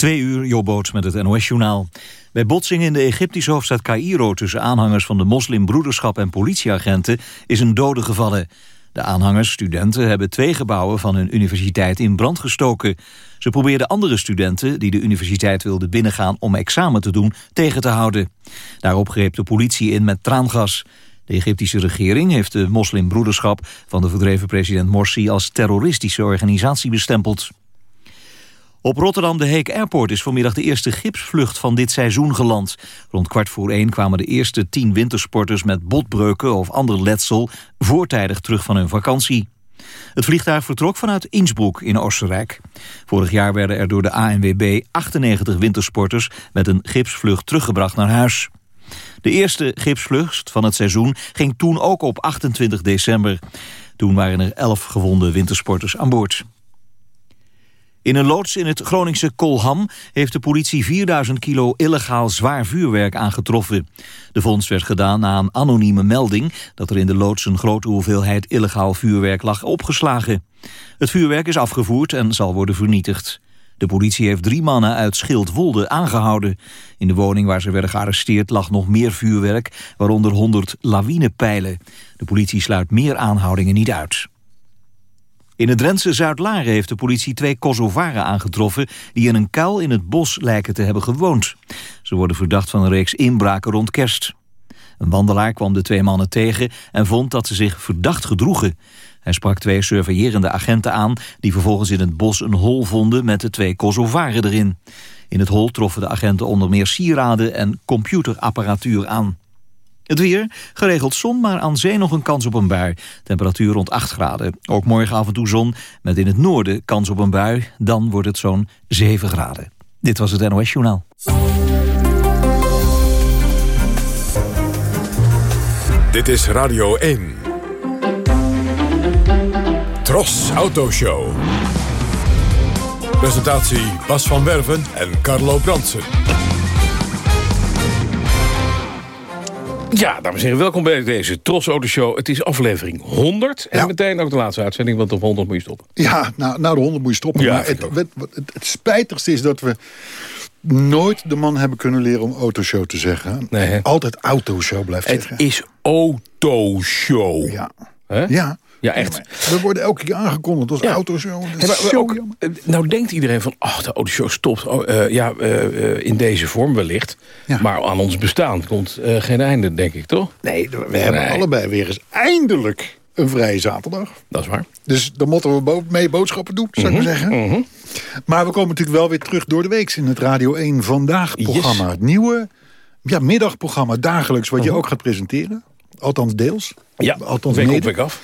Twee uur, Jobboot met het NOS-journaal. Bij botsingen in de Egyptische hoofdstad Cairo... tussen aanhangers van de moslimbroederschap en politieagenten... is een dode gevallen. De aanhangers, studenten, hebben twee gebouwen van hun universiteit in brand gestoken. Ze probeerden andere studenten die de universiteit wilden binnengaan... om examen te doen, tegen te houden. Daarop greep de politie in met traangas. De Egyptische regering heeft de moslimbroederschap... van de verdreven president Morsi als terroristische organisatie bestempeld. Op Rotterdam de Heek Airport is vanmiddag de eerste gipsvlucht van dit seizoen geland. Rond kwart voor één kwamen de eerste tien wintersporters met botbreuken of ander letsel voortijdig terug van hun vakantie. Het vliegtuig vertrok vanuit Innsbruck in Oostenrijk. Vorig jaar werden er door de ANWB 98 wintersporters met een gipsvlucht teruggebracht naar huis. De eerste gipsvlucht van het seizoen ging toen ook op 28 december. Toen waren er 11 gewonde wintersporters aan boord. In een loods in het Groningse Kolham heeft de politie 4000 kilo illegaal zwaar vuurwerk aangetroffen. De vondst werd gedaan na een anonieme melding dat er in de loods een grote hoeveelheid illegaal vuurwerk lag opgeslagen. Het vuurwerk is afgevoerd en zal worden vernietigd. De politie heeft drie mannen uit Schildwolde aangehouden. In de woning waar ze werden gearresteerd lag nog meer vuurwerk, waaronder 100 lawinepijlen. De politie sluit meer aanhoudingen niet uit. In het Drentse Zuid-Laren heeft de politie twee Kosovaren aangetroffen... die in een kuil in het bos lijken te hebben gewoond. Ze worden verdacht van een reeks inbraken rond kerst. Een wandelaar kwam de twee mannen tegen en vond dat ze zich verdacht gedroegen. Hij sprak twee surveillerende agenten aan... die vervolgens in het bos een hol vonden met de twee Kosovaren erin. In het hol troffen de agenten onder meer sieraden en computerapparatuur aan. Het weer, geregeld zon, maar aan zee nog een kans op een bui. Temperatuur rond 8 graden. Ook morgen af en toe zon, met in het noorden kans op een bui. Dan wordt het zo'n 7 graden. Dit was het NOS Journaal. Dit is Radio 1. Tros Autoshow. Presentatie Bas van Werven en Carlo Bransen. Ja, dames en heren, welkom bij deze Tros Auto Show. Het is aflevering 100 en meteen ook de laatste uitzending, want op 100 moet je stoppen. Ja, nou, nou de 100 moet je stoppen. Ja, maar het, het, het, het spijtigste is dat we nooit de man hebben kunnen leren om autoshow te zeggen. Nee? Altijd autoshow blijft Het zeggen. is Autoshow. Ja. Ja. Ja, echt. we worden elke keer aangekondigd als Ja. autoshow. Dat is ook, jammer. eh, nou denkt iedereen van, ach, de autoshow stopt. Oh, eh, ja, eh, in deze vorm wellicht. Maar aan ons bestaan komt geen einde, denk ik, toch? Nee, we hebben allebei weer eens eindelijk een vrije zaterdag. Dat is waar. Dus dan moeten we bo- mee boodschappen doen, zou ik maar zeggen. Mhm. Maar we komen natuurlijk wel weer terug door de week in het Radio 1 Vandaag programma. Yes. Het nieuwe ja, middagprogramma dagelijks wat Mhm. je ook gaat presenteren. Althans deels. Ja, Althans week op, week af.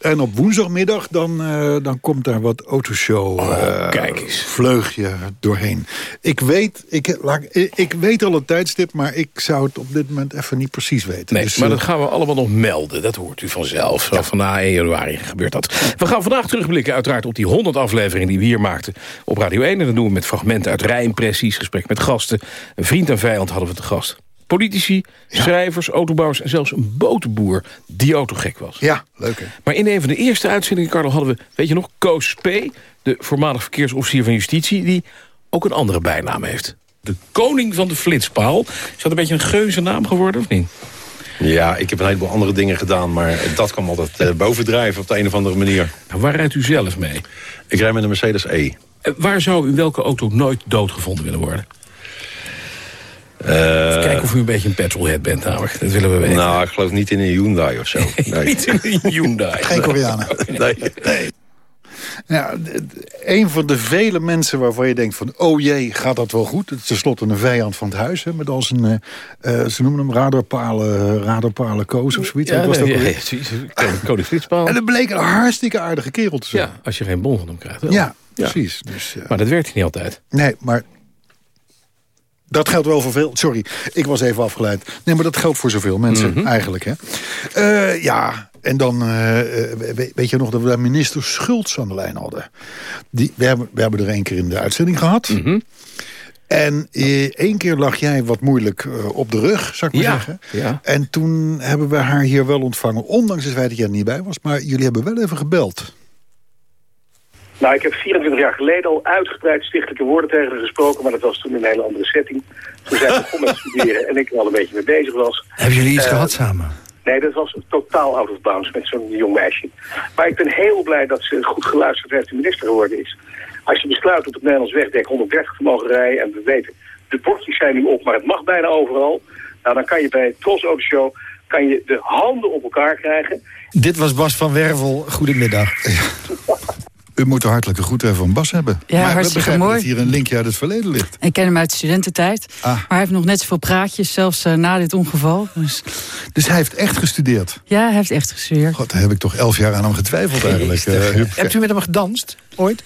En op woensdagmiddag dan, eh, dan komt daar wat autoshow Oh, eh, kijk eens. vleugje doorheen. Ik weet, ik, laat, ik, weet al een tijdstip, maar ik zou het op dit moment even niet precies weten. Nee, Dus, maar eh, dat gaan we allemaal nog melden. Dat hoort u vanzelf. Zo Van na 1 januari gebeurt dat. We gaan vandaag terugblikken uiteraard op die 100 afleveringen die we hier maakten op Radio 1. En dat doen we met fragmenten uit rijimpressies, gesprek met gasten. Een vriend en vijand hadden we te gast. Politici, schrijvers, autobouwers en zelfs een botenboer die autogek was. ja, leuk hè. Maar in een van de eerste uitzendingen, Carlo, hadden we, weet je nog, Koos P., de voormalig verkeersofficier van Justitie, die ook een andere bijnaam heeft. De koning van de flitspaal. Is dat een beetje een geuze naam geworden, of niet? Ja, ik heb een heleboel andere dingen gedaan, maar dat kwam altijd eh, bovendrijven op de een of andere manier. Nou, waar rijdt u zelf mee? Ik rijd met een Mercedes E. Eh, Waar zou u welke auto nooit doodgevonden willen worden? Eh, Even kijken of u een beetje een petrolhead bent namelijk. Dat willen we weten. nou, ik geloof niet in een Hyundai of zo. Nee. Niet in een Hyundai. Geen Koreanen. nee. D- een van de vele mensen waarvan je denkt van... oh jee, gaat dat wel goed? Het is tenslotte een vijand van het huis. Hè, met al zijn, eh, eh, ze noemen hem radarpalen, radarpalen koos of zoiets. Ja, Wat was nee, dat ook ja. Koning-. En het bleek een hartstikke aardige kerel te zijn. Ja, als je geen bon van hem krijgt. wel. Ja, precies. Dus, eh, Maar dat werkt niet altijd. nee, maar... Dat geldt wel voor veel... Sorry, ik was even afgeleid. Nee, maar dat geldt voor zoveel mensen Mhm. eigenlijk. Hè. Eh, ja, en dan eh, eh, we- weet je nog dat we daar minister Schultz aan de lijn hadden. Die, we, hebben, we hebben er één keer in de uitzending gehad. Mhm. En één keer lag jij wat moeilijk op de rug, zou ik maar Ja, zeggen. ja. En toen hebben we haar hier wel ontvangen. Ondanks het feit dat jij er niet bij was. Maar jullie hebben wel even gebeld. Nou, ik heb 24 jaar geleden al uitgebreid stichtelijke woorden tegen haar gesproken, maar dat was toen in een hele andere setting. Toen zij begon met studeren en ik er al een beetje mee bezig was. Hebben jullie iets Eh, gehad samen? Nee, dat was totaal out of bounds met zo'n jong meisje. Maar ik ben heel blij dat ze goed geluisterd heeft en minister geworden is. Als je besluit op het Nederlands wegdek 130 te mogen rijden... en we weten, de bordjes zijn nu op, maar het mag bijna overal... nou, dan kan je bij Tros Auto Show kan je de handen op elkaar krijgen. Dit was Bas van Wervel. Goedemiddag. U moet de hartelijke groeten van Bas hebben. Ja, maar we hartstikke begrijpen mooi. dat hier een linkje uit het verleden ligt. Ik ken hem uit de studententijd. Ah. Maar hij heeft nog net zoveel praatjes, zelfs eh, na dit ongeval. Dus Dus hij heeft echt gestudeerd. ja, hij heeft echt gestudeerd. God, daar heb ik toch elf jaar aan hem getwijfeld eigenlijk. Huub. Hebt u met hem gedanst? Ooit?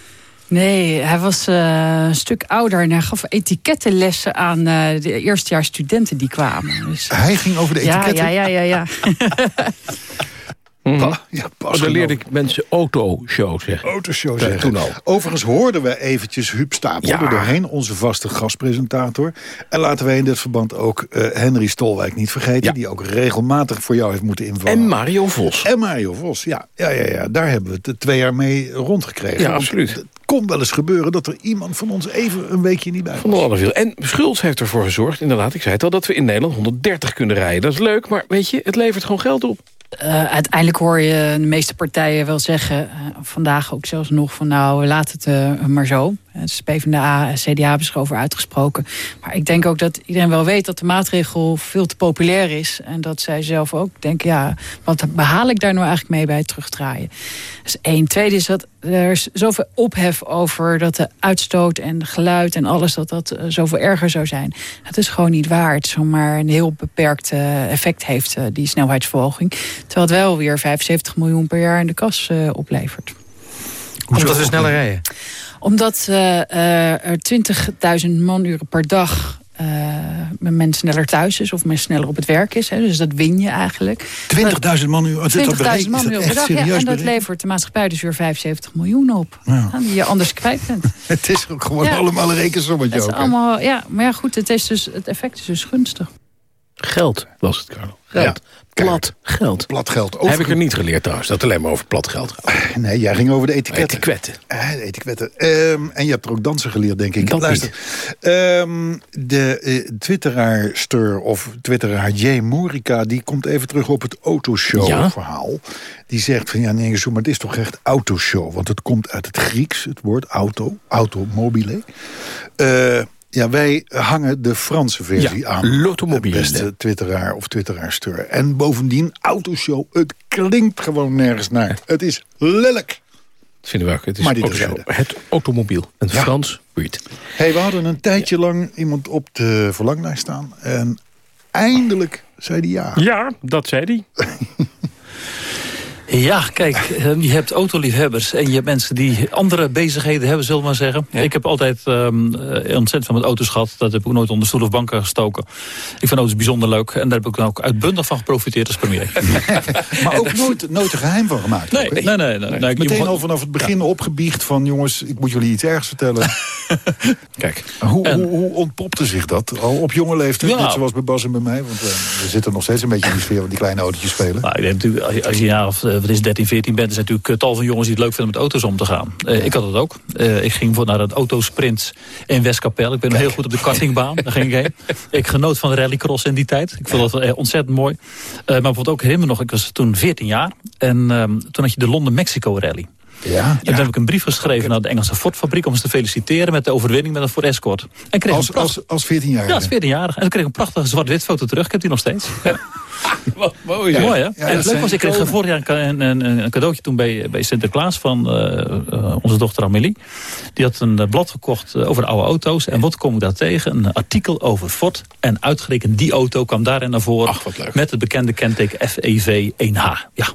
Nee, hij was eh, een stuk ouder en hij gaf etikettenlessen aan eh, de eerstejaars studenten die kwamen. Dus, Hij ging over de ja, etiketten. ja, ja, ja, ja. Pa- ja, pas Oh, daar genomen. leerde ik mensen autoshow zeggen. autoshow zeggen. toen al. Overigens hoorden we eventjes Huub Stapel Ja. er doorheen, onze vaste gastpresentator. En laten wij in dit verband ook eh, Henry Stolwijk niet vergeten... Ja. die ook regelmatig voor jou heeft moeten invallen. En Mario Vos. En Mario Vos, ja. Ja, ja, ja. Daar hebben we het twee jaar mee rondgekregen. Ja, absoluut. Het kon wel eens gebeuren dat er iemand van ons even een weekje niet bij Van was. de veel. En Schulz heeft ervoor gezorgd, inderdaad, ik zei het al... dat we in Nederland 130 kunnen rijden. Dat is leuk, maar weet je, het levert gewoon geld op. Eh, uiteindelijk hoor je de meeste partijen wel zeggen, eh, vandaag ook zelfs nog, van nou laat het eh, maar zo. Het is PvdA, CDA hebben zich erover uitgesproken. Maar ik denk ook dat iedereen wel weet dat de maatregel veel te populair is. En dat zij zelf ook denken, ja, wat behaal ik daar nou eigenlijk mee bij het terugdraaien? Dat is één. Tweede is dat er is zoveel ophef over dat de uitstoot en geluid en alles, dat dat eh, zoveel erger zou zijn. Het is gewoon niet waar. Het zomaar een heel beperkt eh, effect heeft, eh, die snelheidsverhoging. Terwijl het wel weer 75 miljoen per jaar in de kas eh, oplevert. Omdat we sneller rijden. Omdat eh, eh, er 20.000 manuren per dag eh, men sneller thuis is of men sneller op het werk is. Hè. Dus dat win je eigenlijk. 20.000 man nu. Is dat 20.000 berekend? man Is dat per dag. Ja, en dat levert de maatschappij dus weer 75 miljoen op. Ja. Die je anders kwijt bent. Het is ook gewoon Ja. allemaal een rekensommetje. Het is ook, allemaal, ja, maar ja, goed, het, is dus, het effect is dus gunstig. Geld was het, Carlo. Geld. Plat geld. Plat geld. Heb ik er niet geleerd trouwens, dat alleen maar over plat geld gaat. Nee, jij ging over de etiketten. Etiketten. Eh, de etiketten. Ehm, en je hebt er ook dansen geleerd, denk ik. Dat Luister, ehm, de eh, twitteraarster of twitteraar J. Morica... die komt even terug op het Ja. autoshow-verhaal. Die zegt van, ja, nee, zo, maar het is toch echt autoshow? Want het komt uit het Grieks, het woord auto, automobile. Eh ja, wij hangen de Franse versie Ja, aan. l'automobile. Beste twitteraar of twitteraarster. En bovendien, autoshow, het klinkt gewoon nergens naar. Het is lelijk. Dat vinden we ook. Het is Maar terzijde. Het automobiel. Een Ja. Frans woord. Hey, we hadden een tijdje lang iemand op de verlanglijst staan. En eindelijk zei hij ja. Ja, dat zei hij. Ja, kijk, eh, je hebt autoliefhebbers en je hebt mensen die andere bezigheden hebben, zullen we maar zeggen. Ik heb altijd eh, ontzettend van met auto's gehad. Dat heb ik ook nooit onder stoel of banken gestoken. Ik vind auto's bijzonder leuk en daar heb ik dan ook uitbundig van geprofiteerd als premier. Maar ook nooit, nooit een geheim van gemaakt. Nee, ook, nee, nee. nee, nee. Meteen al vanaf het begin opgebiecht van... jongens, ik moet jullie iets ergs vertellen. Kijk, hoe, En- hoe, hoe ontpopte zich dat? Al op jonge leeftijd, Ja. net zoals bij Bas en bij mij. Want eh, we zitten nog steeds een beetje in die sfeer... van die kleine autootjes spelen. Nou, ik denk natuurlijk, als je- een jaar of wat is, 13, 14 bent... er zijn natuurlijk eh, tal van jongens die het leuk vinden met auto's om te gaan. Eh, Ik had het ook. Eh, ik ging voor naar een autosprint in Westkapel. Ik ben heel goed op de kartingbaan. Daar ging ik heen. Ik genoot van de rallycross in die tijd. Ik vond dat eh, ontzettend mooi. Eh, maar bijvoorbeeld ook herinner me nog, ik was toen 14 jaar. En ehm, toen had je de Londen-Mexico rally. Ja, En toen heb ik een brief geschreven naar de Engelse Ford-fabriek... om ze te feliciteren met de overwinning met een Ford Escort. En kreeg als, als, als 14 jaar. ja, als 14-jarig. En toen kreeg ik een prachtige zwart-wit foto terug. Ik heb die nog steeds. wat mooi. Mooi, hè? Ja, en het leuk was, ik kreeg vorig jaar een, een, een, een cadeautje toen bij, bij Sinterklaas van eh, eh, onze dochter Amélie. Die had een eh, blad gekocht over oude auto's. En wat kom ik daar tegen? Een artikel over Ford. En uitgerekend die auto kwam daarin naar voren. Ach, wat leuk. Met het bekende kenteken FEV 1H. Ja.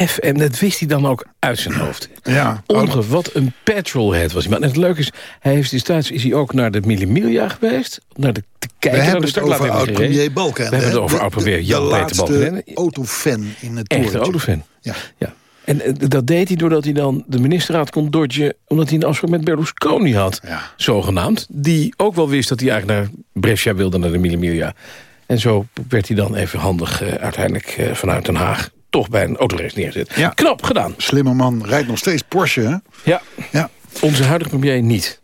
FM, dat wist hij dan ook uit zijn hoofd. Ja, Onge, wat een petrolhead was hij. Maar het leuke is, hij heeft destijds is hij ook naar de Millimilia geweest. Naar de, te we kijken naar hebben de het start. Laat over hem even gereden. oud-premier Balkenende. We hebben het over oud-premier de- Jan de autofan in het Echte autofan. Ja. Ja. En eh, dat deed hij doordat hij dan de ministerraad kon dodgen... omdat hij een afspraak met Berlusconi had, Ja. zogenaamd. Die ook wel wist dat hij eigenlijk naar Brescia wilde, naar de Millimilia. En zo werd hij dan even handig eh, uiteindelijk eh, vanuit Den Haag toch bij een autorace neerzet. Ja. Knap gedaan. Slimme man, rijdt nog steeds Porsche, hè? Ja. Ja. Onze huidige premier niet.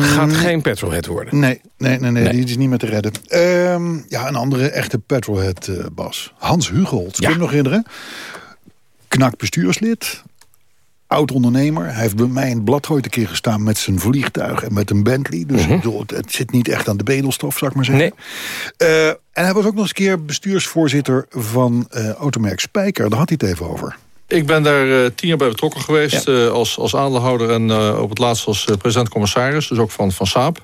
Gaat geen petrolhead worden. Nee, nee, nee, nee, Nee. die is niet meer te redden. Ehm, ja, een andere echte petrolhead, eh, Bas. Hans Hugolt, kun je hem nog herinneren? Knak bestuurslid, oud-ondernemer. Hij heeft bij mij in het blad ooit een keer gestaan met zijn vliegtuig en met een Bentley. Dus ik bedoel, het, het zit niet echt aan de bedelstof, zou ik maar zeggen. Eh, en hij was ook nog eens een keer bestuursvoorzitter van eh, automerk Spijker. Daar had hij het even over. Ik ben daar eh, tien jaar bij betrokken geweest eh, als, als aandeelhouder en eh, op het laatst als eh, president-commissaris, dus ook van, van Saab.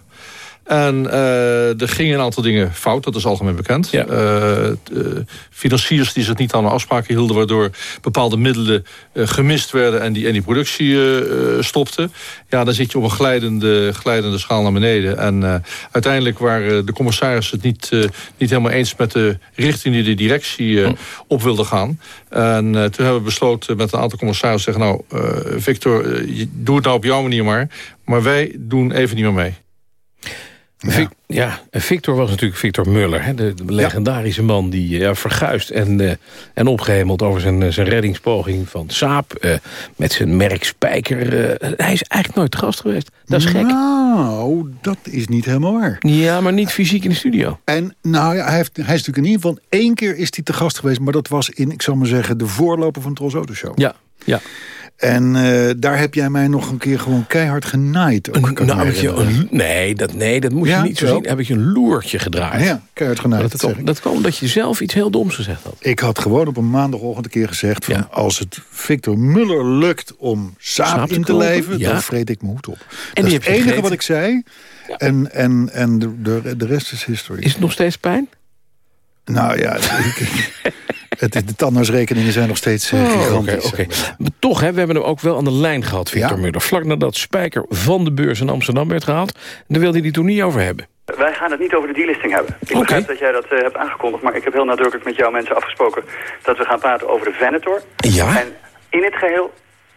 En eh, er gingen een aantal dingen fout, dat is algemeen bekend. Ja. Eh, eh, financiers die zich niet aan de afspraken hielden... waardoor bepaalde middelen gemist werden en die, en die productie stopte. Ja, dan zit je op een glijdende, glijdende schaal naar beneden. En uiteindelijk waren de commissarissen het niet, niet helemaal eens... met de richting die de directie eh, op wilde gaan. En toen hebben we besloten met een aantal commissarissen... zeggen, nou, Victor, doe het nou op jouw manier maar. Maar wij doen even niet meer mee. Ja. Ja, en Victor was natuurlijk Victor Muller. Hè, de, de legendarische man die eh, ja, verguisd en, eh, en opgehemeld over zijn, eh, zijn reddingspoging van Saab. eh, met zijn merk Spijker. eh, hij is eigenlijk nooit te gast geweest. Dat is gek. Nou, dat is niet helemaal waar. Ja, maar niet fysiek in de studio. En nou ja, hij, heeft, hij is natuurlijk in ieder geval één keer is hij te gast geweest. Maar dat was in, ik zal maar zeggen, de voorloper van Tros Auto Show. Ja, ja. En eh, daar heb jij mij nog een keer gewoon keihard genaaid. Ook, me Nou, je een, nee, dat, nee, dat moest Ja, je niet zo Heb ik je een loertje gedraaid. Ja, keihard genaaid. dat, dat kwam, dat kwam omdat je zelf iets heel doms gezegd had. Ik had gewoon op een maandagochtend een keer gezegd... Van, Ja. als het Victor Muller lukt om te in te ja. dan vreet ik mijn hoed op. die dat is het enige gegeten. wat ik zei. En, en, en de, de, de rest is history. Is het nog steeds pijn? Nou ja, ik- het, de tandartsrekeningen zijn nog steeds eh, Oh, gigantisch. oké, zeg oké. maar. Toch, hè, we hebben hem ook wel aan de lijn gehad, Victor Ja. Muller. Vlak nadat Spijker van de beurs in Amsterdam werd gehaald. En daar wilde hij het toen niet over hebben. Wij gaan het niet over de delisting hebben. Ik Oké. begrijp dat jij dat eh, hebt aangekondigd, maar ik heb heel nadrukkelijk met jouw mensen afgesproken dat we gaan praten over de Venator. Ja? En in het geheel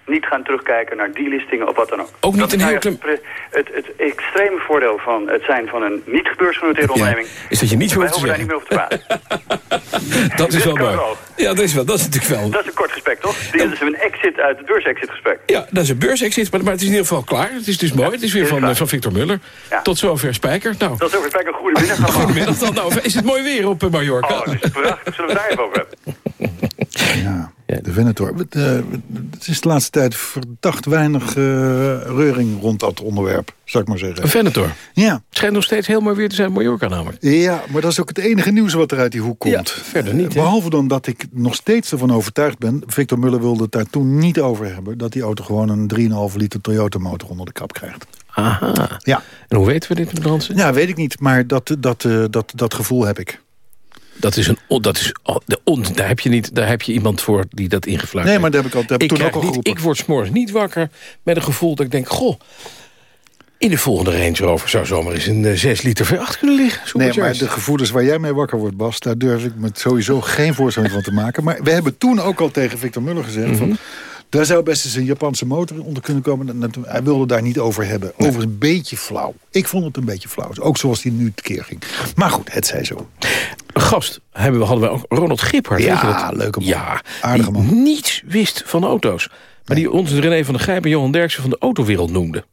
niet gaan terugkijken naar delistingen of wat dan ook. Ook niet dat een heel nou pre- het, het extreme voordeel van het zijn van een niet gebeursgenoteerde onderneming. Is dat je niet Wij hoeft te hoeven daar niet zeggen. meer over te praten. Dat is wel mooi. wel. Ja, dat is, wel, dat is natuurlijk wel. Dat is een kort gesprek, toch? Dit is een exit uit het beurs-exit gesprek. Ja, dat is een beursexit, maar, maar het is in ieder geval klaar. Het is dus mooi. Het is weer is van, eh, van Victor Muller. Ja. Tot zover Spijker. Nou, Dat is over een goede middag. allemaal. goedemiddag dan. Nou, is het mooi weer op eh, Mallorca? Oh, dat is prachtig. Zullen we het daar even over hebben? Ja, de Venator. Het, eh, het is de laatste tijd verdacht weinig eh, reuring rond dat onderwerp, zou ik maar zeggen. Een Venator. Ja. Het schijnt nog steeds heel mooi weer te zijn Mallorca namelijk. ja, maar dat is ook het enige nieuws wat er uit die hoek komt. Ja, verder niet, hè? Behalve dan dat ik nog steeds ervan overtuigd ben... Victor Muller wilde het daar toen niet over hebben... dat die auto gewoon een 3,5 liter Toyota motor onder de kap krijgt. Aha. Ja, En hoe weten we dit, meneer Brandsen? ja weet ik niet, maar dat, dat, eh, dat, dat gevoel heb ik. Dat is een... Dat is, oh, de on, daar, heb je niet, daar heb je iemand voor die dat ingefluit Nee, maar dat heb ik, al, dat heb ik toen ook al niet, geroepen. ik word s'morgens niet wakker met een gevoel dat ik denk... Goh, in de volgende Range Rover zou zomaar eens een eh, 6 liter V8 kunnen liggen. Nee, Supercharged. maar de gevoelens waar jij mee wakker wordt, Bas... daar durf ik me sowieso geen voorstelling van te maken. Maar we hebben toen ook al tegen Victor Muller gezegd... Mhm. van, daar zou best eens een Japanse motor onder kunnen komen. Hij wilde daar niet over hebben. Over een beetje flauw. Ik vond het een beetje flauw. Ook zoals hij nu tekeer ging. Maar goed, het zij zo. Gast hebben we, hadden we ook, Ronald Giphart. Ja, weet je dat? leuke man. Ja, Aardige die man. niets wist van auto's. Maar die ons René van der Gijp en Johan Derksen van de autowereld noemde.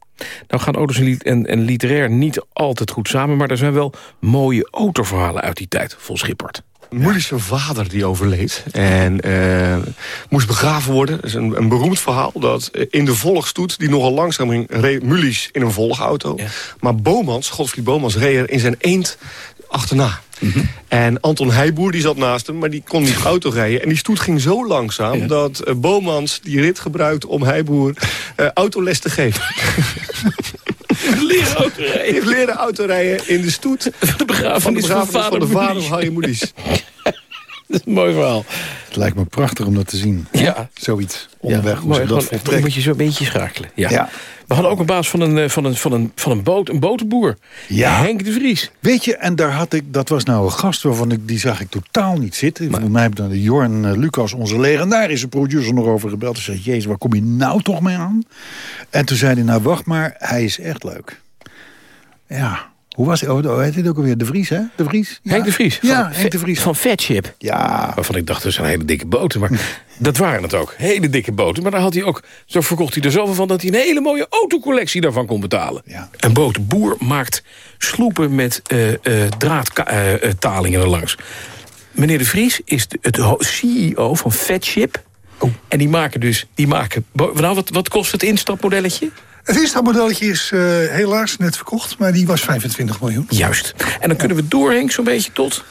Nou gaan auto's en, en literair niet altijd goed samen... maar er zijn wel mooie autoverhalen uit die tijd, vol Schippert. Mully's vader die overleed en eh, moest begraven worden. Dat is een, een beroemd verhaal dat in de volgstoet... die nogal langzaam ging, reed in een volgauto. Maar Bomans, Godfried Bomans, reed er in zijn eend achterna. En Anton Heijboer die zat naast hem, maar die kon niet auto rijden. En die stoet ging zo langzaam dat eh, Bomans die rit gebruikt... om Heijboer eh, autoles te geven. Leren autorijden. Hij heeft leren autorijden in de stoet... De begrafenis van de begrafenis van, vader de vader van Harry. Dat is een mooi verhaal. Het lijkt me prachtig om dat te zien. Ja. Zoiets. Onderweg, hoe mooi, ze dat gewoon- voltrekt. moet je zo'n beetje schakelen. Ja. Ja. We hadden ook een baas van een, eh, van een, van een, van een, boot, een botenboer. Ja. Henk de Vries. Weet je, en daar had ik, dat was nou een gast waarvan ik, die zag ik totaal niet zitten. Volgens mij heeft dan de Jorn eh, Lucas, onze legendarische producer, nog over gebeld. Hij zei, jezus, waar kom je nou toch mee aan? En toen zei hij, nou wacht maar, hij is echt leuk. Ja, Hoe was hij? Oh, heet dit ook alweer? De Vries, hè? De Vries? Ja. Henk de Vries. Ja, van, Henk de Vries. Van Fatship. Ja. Waarvan ik dacht, dat zijn hele dikke boten. Maar dat waren het ook. Hele dikke boten. Maar daar had hij ook, zo verkocht hij er zoveel van... dat hij een hele mooie autocollectie daarvan kon betalen. Ja. Een botenboer maakt sloepen met uh, uh, draadtalingen erlangs. Meneer de Vries is de, het CEO van Fatship. Oh. En die maken dus... Die maken, nou, wat, wat kost het instapmodelletje? Het instapmodelletje is uh, helaas net verkocht, maar die was 25 miljoen. Juist. En dan kunnen we doorheen zo'n beetje tot...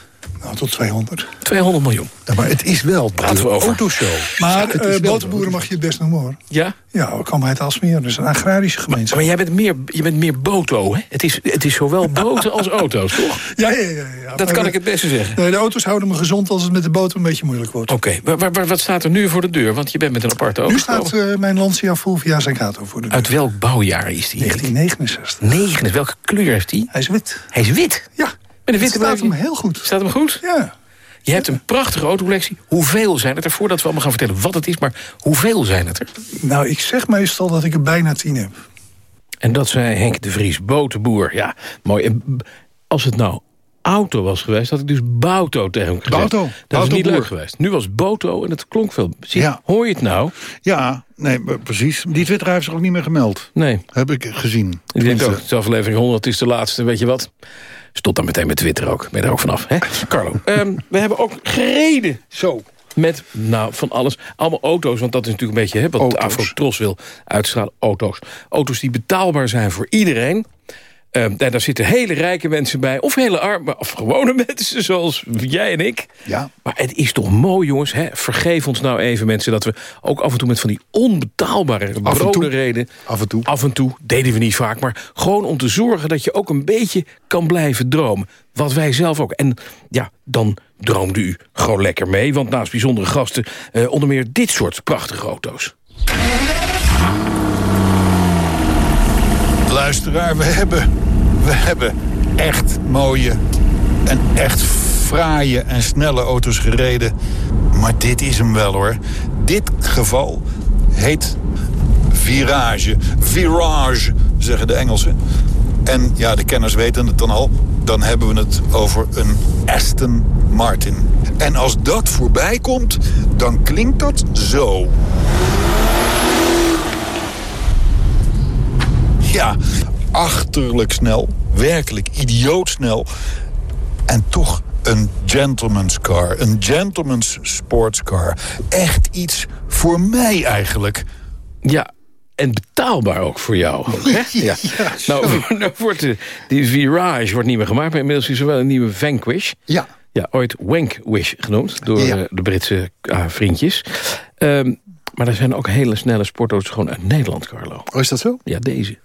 Nou, tot 200. 200 miljoen. Ja, maar het is wel Praten we over. autoshow. Maar uh, boterboeren mag je het best noemen, hoor. Ja? Ja, we komen uit Alsmeer, dus een agrarische gemeenschap. Maar, maar, jij bent meer, je bent meer boto, hè? Het is, het is zowel boten als auto's, toch? Ja, ja, ja. ja. Dat kan ik het beste zeggen. Nee, de auto's houden me gezond als het met de boter een beetje moeilijk wordt. Oké, okay. maar, wat staat er nu voor de deur? Want je bent met een aparte auto Nu staat uh, mijn Lancia Fulvia Zagato voor de deur. Uit welk bouwjaar is die? 1969. 9, welke kleur heeft die? Hij is wit. Hij is wit? Ja. Met een witte staat hem heel goed. Staat hem goed? Ja. Je hebt een prachtige autocollectie. Hoeveel zijn het er? Voordat we allemaal gaan vertellen wat het is, maar hoeveel zijn het er? Nou, ik zeg meestal dat ik er bijna tien heb. En dat zei Henk de Vries, botenboer. Ja, mooi. En als het nou auto was geweest, had ik dus Bauto tegen hem gezegd. Bauto. Dat is niet leuk geweest. Nu was Boto en het klonk veel. Zie, Ja. Hoor je het nou? Ja, nee, precies. Die Twitter heeft zich ook niet meer gemeld. Nee. Heb ik gezien. Ik denk ook, is aflevering 100 is de laatste, weet je wat? Stop dan meteen met Twitter ook. Ben je er ook vanaf, hè? Carlo, ehm, we hebben ook gereden. Zo. Met, nou, van alles. Allemaal auto's, want dat is natuurlijk een beetje... Hè, wat de Auto's. Afro-Tros wil uitstralen. Auto's. Auto's die betaalbaar zijn voor iedereen. Ehm, daar, daar zitten hele rijke mensen bij. Of hele arme, of gewone mensen, zoals jij en ik. Ja. Maar het is toch mooi, jongens. Hè? Vergeef ons nou even, mensen... dat we ook af en toe met van die onbetaalbare Af en broden toe. reden. Af en toe. Af en toe, deden we niet vaak. Maar gewoon om te zorgen dat je ook een beetje kan blijven dromen. Wat wij zelf ook. En ja, dan droomde u gewoon lekker mee. Want naast bijzondere gasten... eh, onder meer dit soort prachtige auto's. Luisteraar, we hebben, we hebben echt mooie en echt fraaie en snelle auto's gereden. Maar dit is hem wel hoor. Dit geval heet virage. Virage, zeggen de Engelsen. En ja, de kenners weten het dan al. Dan hebben we het over een Aston Martin. En als dat voorbij komt, dan klinkt dat zo. Ja, achterlijk snel. Werkelijk idioot snel. En toch een gentleman's car. Een gentleman's sportscar. Echt iets voor mij eigenlijk. Ja, en betaalbaar ook voor jou. hè? ja. nou, nou wordt de, die Virage wordt niet meer gemaakt... maar inmiddels is er wel een nieuwe Vanquish. Ja. Ja, ooit Wankwish genoemd door Ja. eh, de Britse ah, vriendjes. Ehm, maar er zijn ook hele snelle sportauto's gewoon uit Nederland, Carlo. Oh, is dat zo? Ja, deze.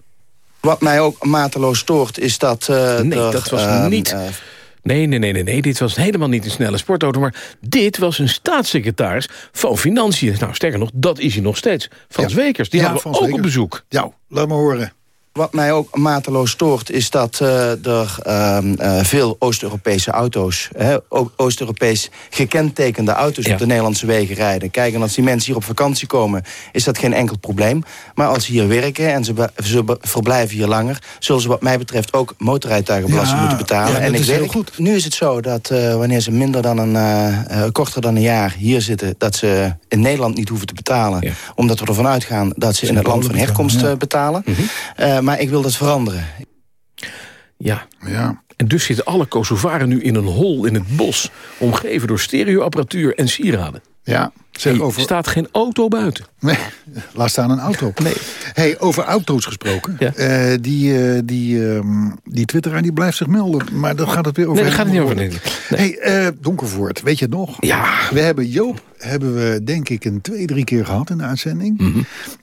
Wat mij ook mateloos stoort is dat... eh, Nee, er, dat was ehm, niet... eh, Nee, nee, nee, nee, nee, dit was helemaal niet een snelle sportauto... maar dit was een staatssecretaris van Financiën. Nou, sterker nog, dat is hij nog steeds. Frans Wekers, die Ja, hadden we Frans ook op bezoek. Ja, laat me horen. Wat mij ook mateloos stoort is dat eh, er ehm, eh, veel Oost-Europese auto's... Oost-Europees gekentekende auto's Ja. op de Nederlandse wegen rijden. Kijk, en als die mensen hier op vakantie komen, is dat geen enkel probleem. Maar als ze hier werken en ze, verblijven hier langer... zullen ze wat mij betreft ook motorrijtuigenbelasting Ja, moeten betalen. ja, en dat ik is heel weet, goed. nu is het zo dat eh, wanneer ze minder dan een... korter dan een jaar hier zitten... dat ze in Nederland niet hoeven te betalen. Ja. Omdat we ervan uitgaan dat ze in het land van herkomst betalen, betalen. Maar ik wil dat veranderen. Ja, Ja. en dus zitten alle Kosovaren nu in een hol in het bos... omgeven door stereoapparatuur en sieraden. Ja. Zeg Er over... staat geen auto buiten. Nee, laat staan een auto. Nee. Hey, over auto's gesproken. Ja. Eh, die, eh, die, ehm, die twitteraar die blijft zich melden. Maar dan gaat het weer over... Nee, daar gaat het niet over. Nee. Hey, eh, Donkervoort, weet je het nog? Ja. We hebben Joop, hebben we denk ik een twee, drie keer gehad in de uitzending. Mhm.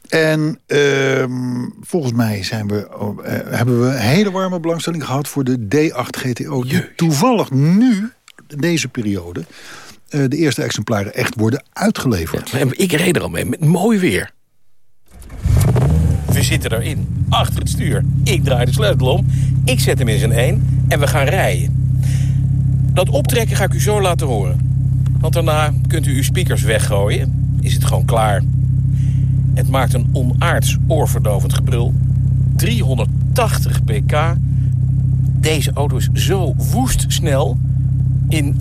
En ehm, volgens mij zijn we, oh, hebben we een hele warme belangstelling gehad voor de D8 GTO. Die toevallig nu, deze periode, de eerste exemplaren echt worden uitgeleverd. Ik reed er al mee, met mooi weer. We zitten erin, achter het stuur. Ik draai de sleutel om, ik zet hem in zijn één en we gaan rijden. Dat optrekken ga ik u zo laten horen. Want daarna kunt u uw speakers weggooien. Is het gewoon klaar. Het maakt een onaards oorverdovend gebrul. 380 pk. Deze auto is zo woest snel. In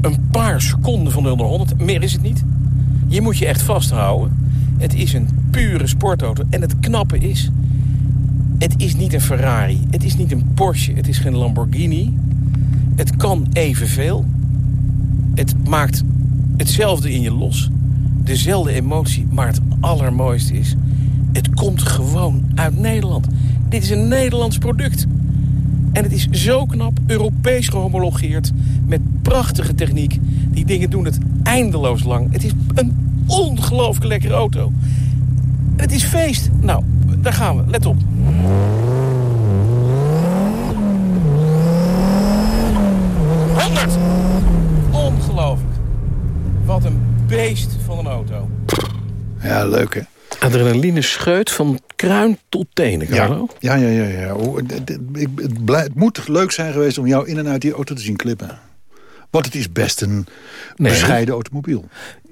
een paar seconden van de 0 naar 100. Meer is het niet. Je moet je echt vasthouden. Het is een pure sportauto. En het knappe is... Het is niet een Ferrari. Het is niet een Porsche. Het is geen Lamborghini. Het kan evenveel. Het maakt hetzelfde in je los. Dezelfde emotie. Maar het allermooiste is... Het komt gewoon uit Nederland. Dit is een Nederlands product. En het is zo knap, Europees gehomologeerd... met prachtige techniek. Die dingen doen het eindeloos lang. Het is een ongelooflijk lekkere auto. Het is feest. Nou, daar gaan we. Let op. Ongelooflijk. Wat een beest van een auto. Ja, leuk hè? Adrenaline scheut van kruin tot tenen, Carlo. Ja, ja, ja. ja. Het, het- blij- moet leuk zijn geweest om jou in en uit die auto te zien klippen. Want het is best een bescheiden automobiel.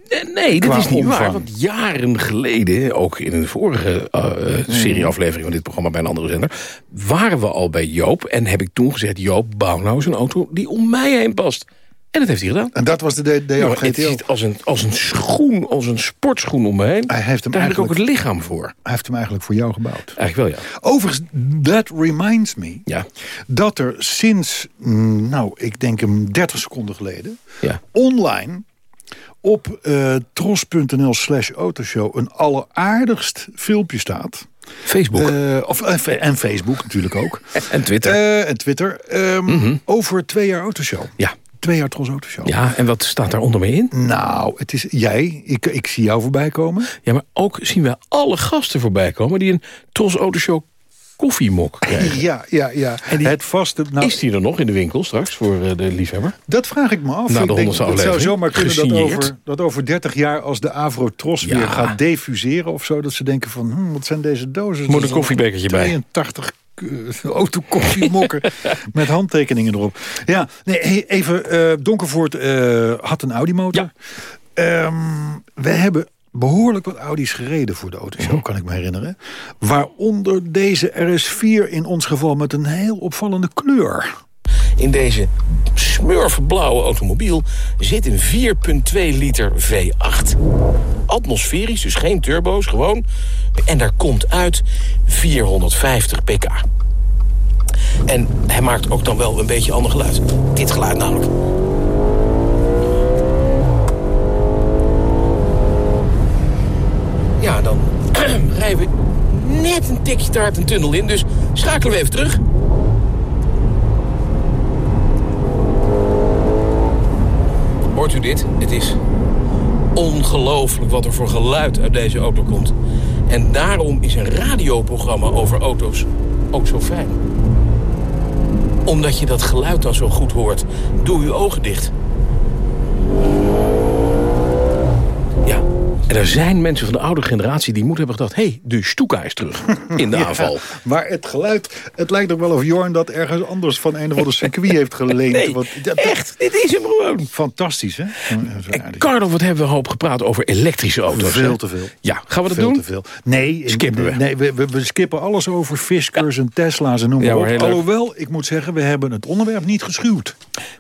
Nee, Nee, dat is niet waar. Want jaren geleden, ook in een vorige eh, Hmm. serieaflevering van dit programma bij een andere zender, waren we al bij Joop. En heb ik toen gezegd, Joop, bouw nou eens een auto die om mij heen past. En dat heeft hij gedaan. En dat was de maar het zit als een, als een schoen, als een sportschoen om me heen. Hij heeft hem Daar heb ik ook het eigenlijk- lichaam voor. Hij heeft hem eigenlijk voor jou gebouwd. Eigenlijk wel, ja. Overigens, that reminds me... Ja. dat er sinds, mm, nou, ik denk een 30 seconden geleden... Ja. online op eh, tros.nl slash autoshow... een alleraardigst filmpje staat. Facebook. Eh, of, en Facebook natuurlijk ook. En Twitter. Eh, en Twitter. ehm, Mhm. Over twee jaar autoshow. Ja. Twee jaar Tros Autoshow. Ja, en wat staat daar onder mee in? Nou, het is jij. Ik, ik zie jou voorbij komen. Ja, maar ook zien we alle gasten voorbij komen... die een Tros Autoshow koffiemok krijgen. Ja, ja, ja. En die- het vaste... Nou, Is die er nog in de winkel straks voor eh, de liefhebber? Dat vraag ik me af. Na de ik denk, 100ste het zou zomaar kunnen dat over, dat over 30 jaar... als de Avro-Tros Ja. weer gaat defuseren of zo... dat ze denken van, hm, wat zijn deze dozen? Moet een koffiebekertje bij. 82 uh, autokoffiemokken met handtekeningen erop. Ja, nee, even, eh, Donkervoort eh, had een Audi-motor. Ehm, we hebben behoorlijk wat Audi's gereden voor de autoshow, Mhm. kan ik me herinneren. Waaronder deze RS4 in ons geval met een heel opvallende kleur. In deze smurfblauwe automobiel zit een 4,2 liter V8. Atmosferisch, dus geen turbo's, gewoon. En daar komt uit 450 pk. En hij maakt ook dan wel een beetje ander geluid. Dit geluid namelijk. Ja, dan rijden we net een tikje te hard een tunnel in. Dus schakelen we even terug. Hoort u dit? Het is ongelooflijk wat er voor geluid uit deze auto komt. En daarom is een radioprogramma over auto's ook zo fijn. Omdat je dat geluid dan zo goed hoort. Doe uw ogen dicht. Ja, en er zijn mensen van de oude generatie die moeten hebben gedacht... hé, hey, de Stuka is terug in de Ja, aanval. maar het geluid, het lijkt ook wel of Jorn dat ergens anders van een of ander circuit heeft geleend. Nee, dat- echt, dit is hem gewoon. Fantastisch, hè? En Carlo, wat hebben we hoop gepraat over elektrische auto's. Veel hè? te veel. Ja, gaan we dat Veel doen? te veel. Nee, Skippen we. Nee, we, we, we skippen alles over Fiskers en Tesla's en noem maar Ja, op. Alhoewel, ik moet zeggen, we hebben het onderwerp niet geschuwd.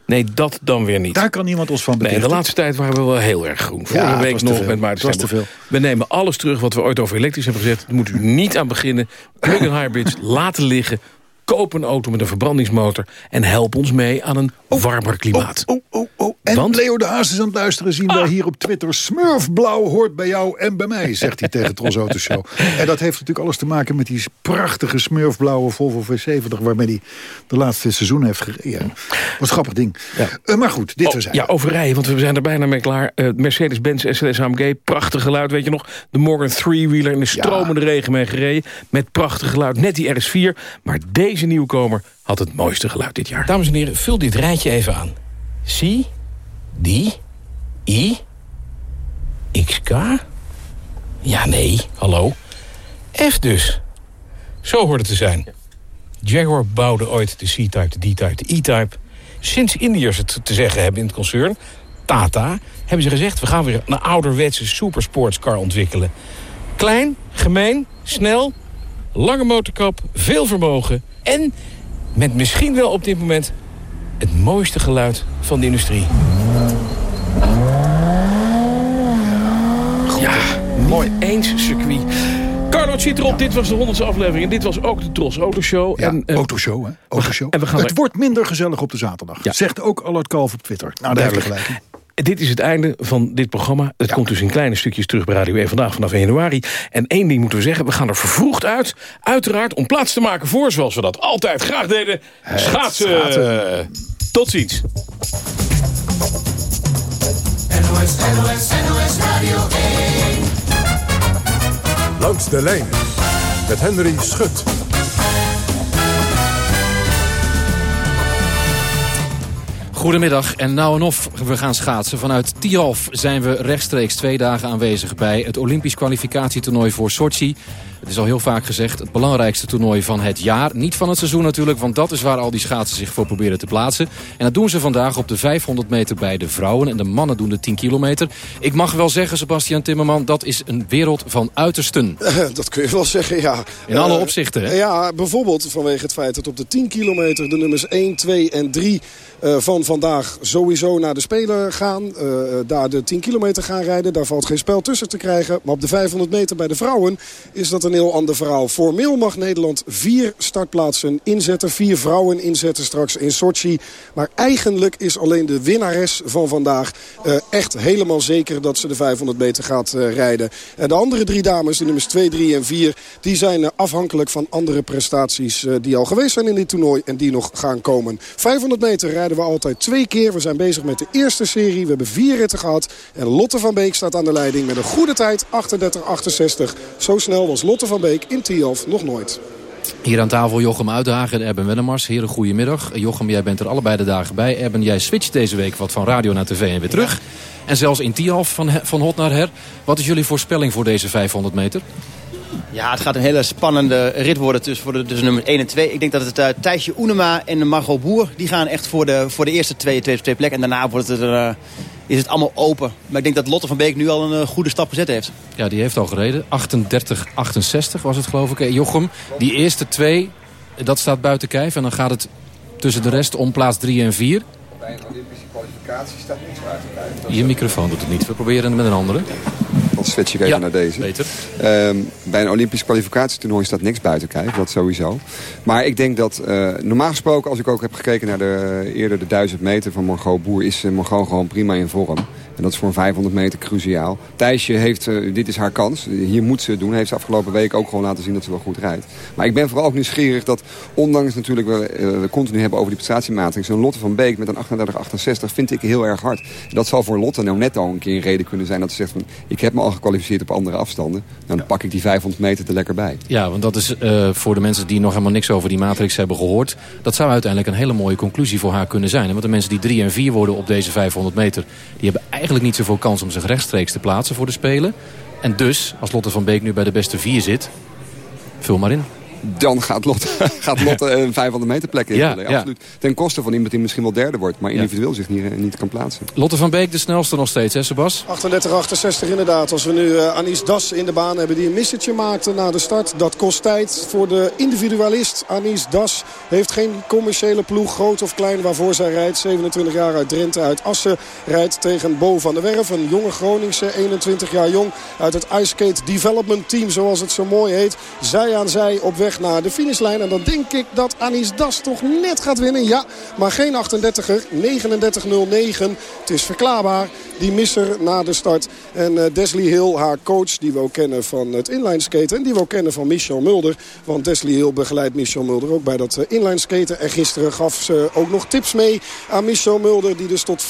Nee, dat dan weer niet. Daar kan niemand ons van Nee, betichten. de laatste tijd waren we wel heel erg groen. Vorige week nog met Maarten te Stembel. We nemen alles terug wat we ooit over elektrisch hebben gezegd. Daar moet u niet aan beginnen. Plug-in hybrids, laten liggen. Koop een auto met een verbrandingsmotor. En help ons mee aan een warmer klimaat. Oh, oh, oh. En Want? Leo de Haas is aan het luisteren. Zien wij hier op Twitter. Smurfblauw hoort bij jou en bij mij, zegt hij tegen Tros Autoshow. En dat heeft natuurlijk alles te maken met die prachtige smurfblauwe Volvo V70... waarmee hij de laatste seizoen heeft gereden. Wat een grappig ding. Eh, maar goed, dit Oh, is ja, over rijden, want we zijn er bijna mee klaar. Eh, Mercedes-Benz SLS AMG, prachtig geluid, weet je nog? De Morgan Three-wheeler in de stromende regen mee gereden. Met prachtig geluid, net die RS4. Maar deze nieuwkomer had het mooiste geluid dit jaar. Dames en heren, vul dit rijtje even aan. C, D, I, XK? Ja, nee, hallo. F dus. Zo hoort het te zijn. Jaguar bouwde ooit de C-Type, de D-Type, de E-Type. Sinds Indiërs het te zeggen hebben in het concern, Tata, hebben ze gezegd... we gaan weer een ouderwetse supersportscar ontwikkelen. Klein, gemeen, snel, lange motorkap, veel vermogen... en Met misschien wel op dit moment het mooiste geluid van de industrie. Ja, mooi eens circuit. Carlo zit erop, dit was de honderdste aflevering. En dit was ook de Tros Autoshow. Ja, en, eh, autoshow, hè? Autoshow. En we gaan het er- wordt minder gezellig op de zaterdag. Zegt ook Allard Kalf op Twitter. Nou, daar heb je Duidelijk. gelijk. Dit is het einde van dit programma. Het komt dus in kleine stukjes terug bij Radio 1 vandaag vanaf 1 januari. En één ding moeten we zeggen, we gaan er vervroegd uit. Uiteraard om plaats te maken voor, zoals we dat altijd graag deden, schaatsen. schaatsen. Tot ziens. NOS, NOS, NOS Radio 1. Langs de lijn met Henry Schut. Goedemiddag en nou en of we gaan schaatsen. Vanuit Tialf zijn we rechtstreeks twee dagen aanwezig bij het Olympisch kwalificatietoernooi voor Sochi. Het is al heel vaak gezegd, het belangrijkste toernooi van het jaar. Niet van het seizoen natuurlijk, want dat is waar al die schaatsen zich voor proberen te plaatsen. En dat doen ze vandaag op de 500 meter bij de vrouwen. En de mannen doen de 10 kilometer. Ik mag wel zeggen, Sebastian Timmerman, dat is een wereld van uitersten. Dat kun je wel zeggen, ja. In alle Eh, opzichten, hè? Ja, bijvoorbeeld vanwege het feit dat op de 10 kilometer... de nummers 1, 2 en 3 eh, van vandaag sowieso naar de Spelen gaan. eh, daar de 10 kilometer gaan rijden. Daar valt geen spel tussen te krijgen. Maar op de 500 meter bij de vrouwen is dat een heel ander verhaal. Formeel mag Nederland vier startplaatsen inzetten. Vier vrouwen inzetten straks in Sochi. Maar eigenlijk is alleen de winnares van vandaag eh, echt helemaal zeker... dat ze de 500 meter gaat eh, rijden. En de andere drie dames, de nummers 2, 3 en 4... die zijn eh, afhankelijk van andere prestaties die al geweest zijn in dit toernooi... en die nog gaan komen. 500 meter rijden we altijd twee keer. We zijn bezig met de eerste serie. We hebben vier ritten gehad. En Lotte van Beek staat aan de leiding met een goede tijd. 38-68. Zo snel was Lotte van Beek in Tialf nog nooit. Hier aan tafel Jochem Uithagen en Erben Wennemars. Heren, goedemiddag. Jochem, jij bent er allebei de dagen bij. Erben, jij switcht deze week wat van radio naar tv en weer terug. En zelfs in Tialf van, van hot naar her. Wat is jullie voorspelling voor deze 500 meter? Ja, het gaat een hele spannende rit worden tussen, voor de, tussen nummer 1 en 2. Ik denk dat het uh, Thijsje Oenema en Margot Boer... die gaan echt voor de, voor de eerste twee, twee, twee plekken. En daarna wordt het, uh, is het allemaal open. Maar ik denk dat Lotte van Beek nu al een uh, goede stap gezet heeft. Ja, die heeft al gereden. 38, 68 was het geloof ik. Jochem, die eerste twee, dat staat buiten kijf. En dan gaat het tussen de rest om plaats 3 en 4. Bij een Olympische kwalificatie staat niks buiten kijf. Je microfoon doet het niet. We proberen het met een andere. Dan switch ik even ja, naar deze. Beter. Um, bij een Olympisch kwalificatietoernooi staat niks buiten kijf. Dat sowieso. Maar ik denk dat uh, normaal gesproken, als ik ook heb gekeken naar de, eerder de 1000 meter van Margot Boer... is uh, Margot gewoon prima in vorm. En dat is voor een 500 meter cruciaal. Thijsje heeft, uh, dit is haar kans. Hier moet ze het doen. Heeft ze afgelopen week ook gewoon laten zien dat ze wel goed rijdt. Maar ik ben vooral ook nieuwsgierig dat, ondanks natuurlijk we, uh, we continu hebben over die prestatiematrix... zo'n Lotte van Beek met een 38-68 vind ik heel erg hard. En dat zal voor Lotte nou net al een keer een reden kunnen zijn dat ze zegt van... ik heb me al gekwalificeerd op andere afstanden. Dan pak ik die 500 meter er lekker bij. Ja, want dat is uh, voor de mensen die nog helemaal niks over die matrix hebben gehoord... dat zou uiteindelijk een hele mooie conclusie voor haar kunnen zijn. Want de mensen die 3 en 4 worden op deze 500 meter... die hebben eigenlijk niet zoveel kans om zich rechtstreeks te plaatsen voor de Spelen. En dus, als Lotte van Beek nu bij de beste 4 zit, vul maar in. Dan gaat Lotte, gaat Lotte een 500 meter plek invullen. Ja, Absoluut. Ten koste van iemand die misschien wel derde wordt... maar individueel ja. zich niet, niet kan plaatsen. Lotte van Beek de snelste nog steeds, hè Sebas? 38-68 inderdaad. Als we nu uh, Anis Das in de baan hebben die een missetje maakte na de start. Dat kost tijd voor de individualist. Anis Das heeft geen commerciële ploeg, groot of klein, waarvoor zij rijdt. 27 jaar uit Drenthe, uit Assen. Rijdt tegen Bo van der Werf, een jonge Groningse, 21 jaar jong. Uit het Ice Skate Development Team, zoals het zo mooi heet. Zij aan zij op weg naar de finishlijn. En dan denk ik dat Anis Das toch net gaat winnen. Ja, maar geen 38er. 39.09. Het is verklaarbaar. Die misser na de start. En uh, Desley Hill, haar coach, die we ook kennen van het inline skaten. En die we ook kennen van Michel Mulder. Want Desley Hill begeleidt Michel Mulder ook bij dat uh, inline skaten. En gisteren gaf ze ook nog tips mee aan Michel Mulder. Die dus tot 34-31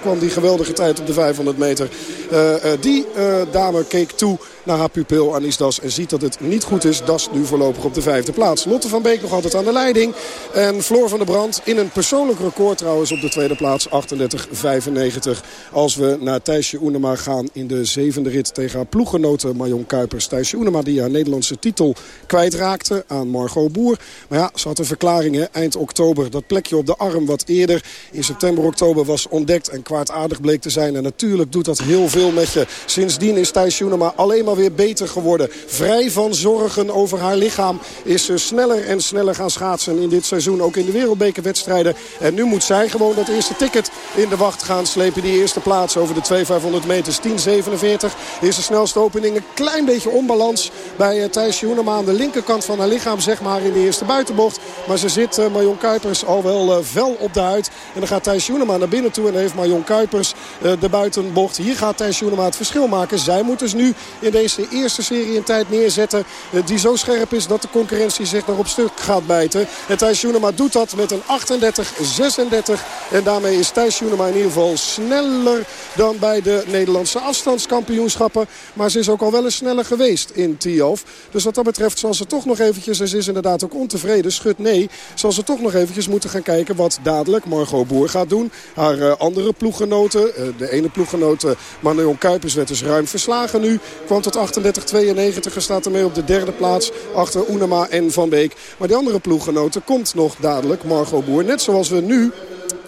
kwam. Die geweldige tijd op de 500 meter. Uh, die dame keek toe naar haar pupil Anis Das. En ziet dat het niet goed is. Das nu voorlopig op de vijfde plaats. Lotte van Beek nog altijd aan de leiding. En Floor van der Brand in een persoonlijk record trouwens op de tweede plaats. 38-95. Als we naar Thijsje Oenema gaan in de zevende rit tegen haar ploeggenote Marion Kuipers. Thijsje Oenema die haar Nederlandse titel kwijtraakte aan Margot Boer. Maar ja, ze had een verklaring eind oktober. Dat plekje op de arm wat eerder in september, oktober was ontdekt en kwaadaardig bleek te zijn. En natuurlijk doet dat heel veel met je. Sindsdien is Thijsje Oenema alleen maar weer beter geworden. Vrij van zorgen over haar lichaam is uh, sneller en sneller gaan schaatsen in dit seizoen. Ook in de wereldbekerwedstrijden. En nu moet zij gewoon dat eerste ticket in de wacht gaan slepen. Die eerste plaats over de 2500 meters. 10.47 is de snelste opening. Een klein beetje onbalans bij uh, Thijs Joenema aan de linkerkant van haar lichaam. Zeg maar in de eerste buitenbocht. Maar ze zit uh, Marion Kuipers al wel fel op de huid. En dan gaat Thijs Joenema naar binnen toe. En heeft Marion Kuipers de buitenbocht. Hier gaat Thijs Joenema het verschil maken. Zij moet dus nu in deze eerste serie een tijd neerzetten. Die zo scherp is dat de concurrentie zich nog op stuk gaat bijten. En Thijs Joenema doet dat met een 38-36. En daarmee is Thijs Joenema in ieder geval sneller dan bij de Nederlandse afstandskampioenschappen. Maar ze is ook al wel eens sneller geweest in Tiof. Dus wat dat betreft zal ze toch nog eventjes, en ze is inderdaad ook ontevreden, schud nee, zal ze toch nog eventjes moeten gaan kijken wat dadelijk Margot Boer gaat doen. Haar uh, andere ploeggenoten, uh, de ene ploeggenote Manuel Kuipers werd dus ruim verslagen nu. Kwam tot 38-92 en staat ermee op de derde plaats achter Oenema en Van Beek. Maar die andere ploeggenoten komt nog dadelijk Margot Boer. Net zoals we nu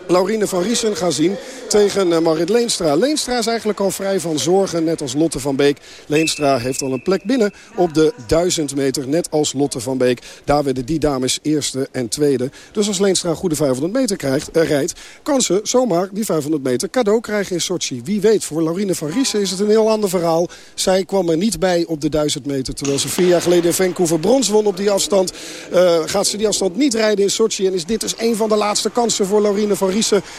Laurine van Riesen gaan zien tegen uh, Marit Leenstra. Leenstra is eigenlijk al vrij van zorgen, net als Lotte van Beek. Leenstra heeft al een plek binnen op de 1000 meter, net als Lotte van Beek. Daar werden die dames eerste en tweede. Dus als Leenstra een goede 500 meter krijgt, uh, rijdt... kan ze zomaar die 500 meter cadeau krijgen in Sochi. Wie weet, voor Laurine van Riesen is het een heel ander verhaal. Zij kwam er niet bij op de 1000 meter. Terwijl ze vier jaar geleden in Vancouver brons won op die afstand. Uh, gaat ze die afstand niet rijden in Sochi. En is dit dus een van de laatste kansen voor Laurine van Riesen.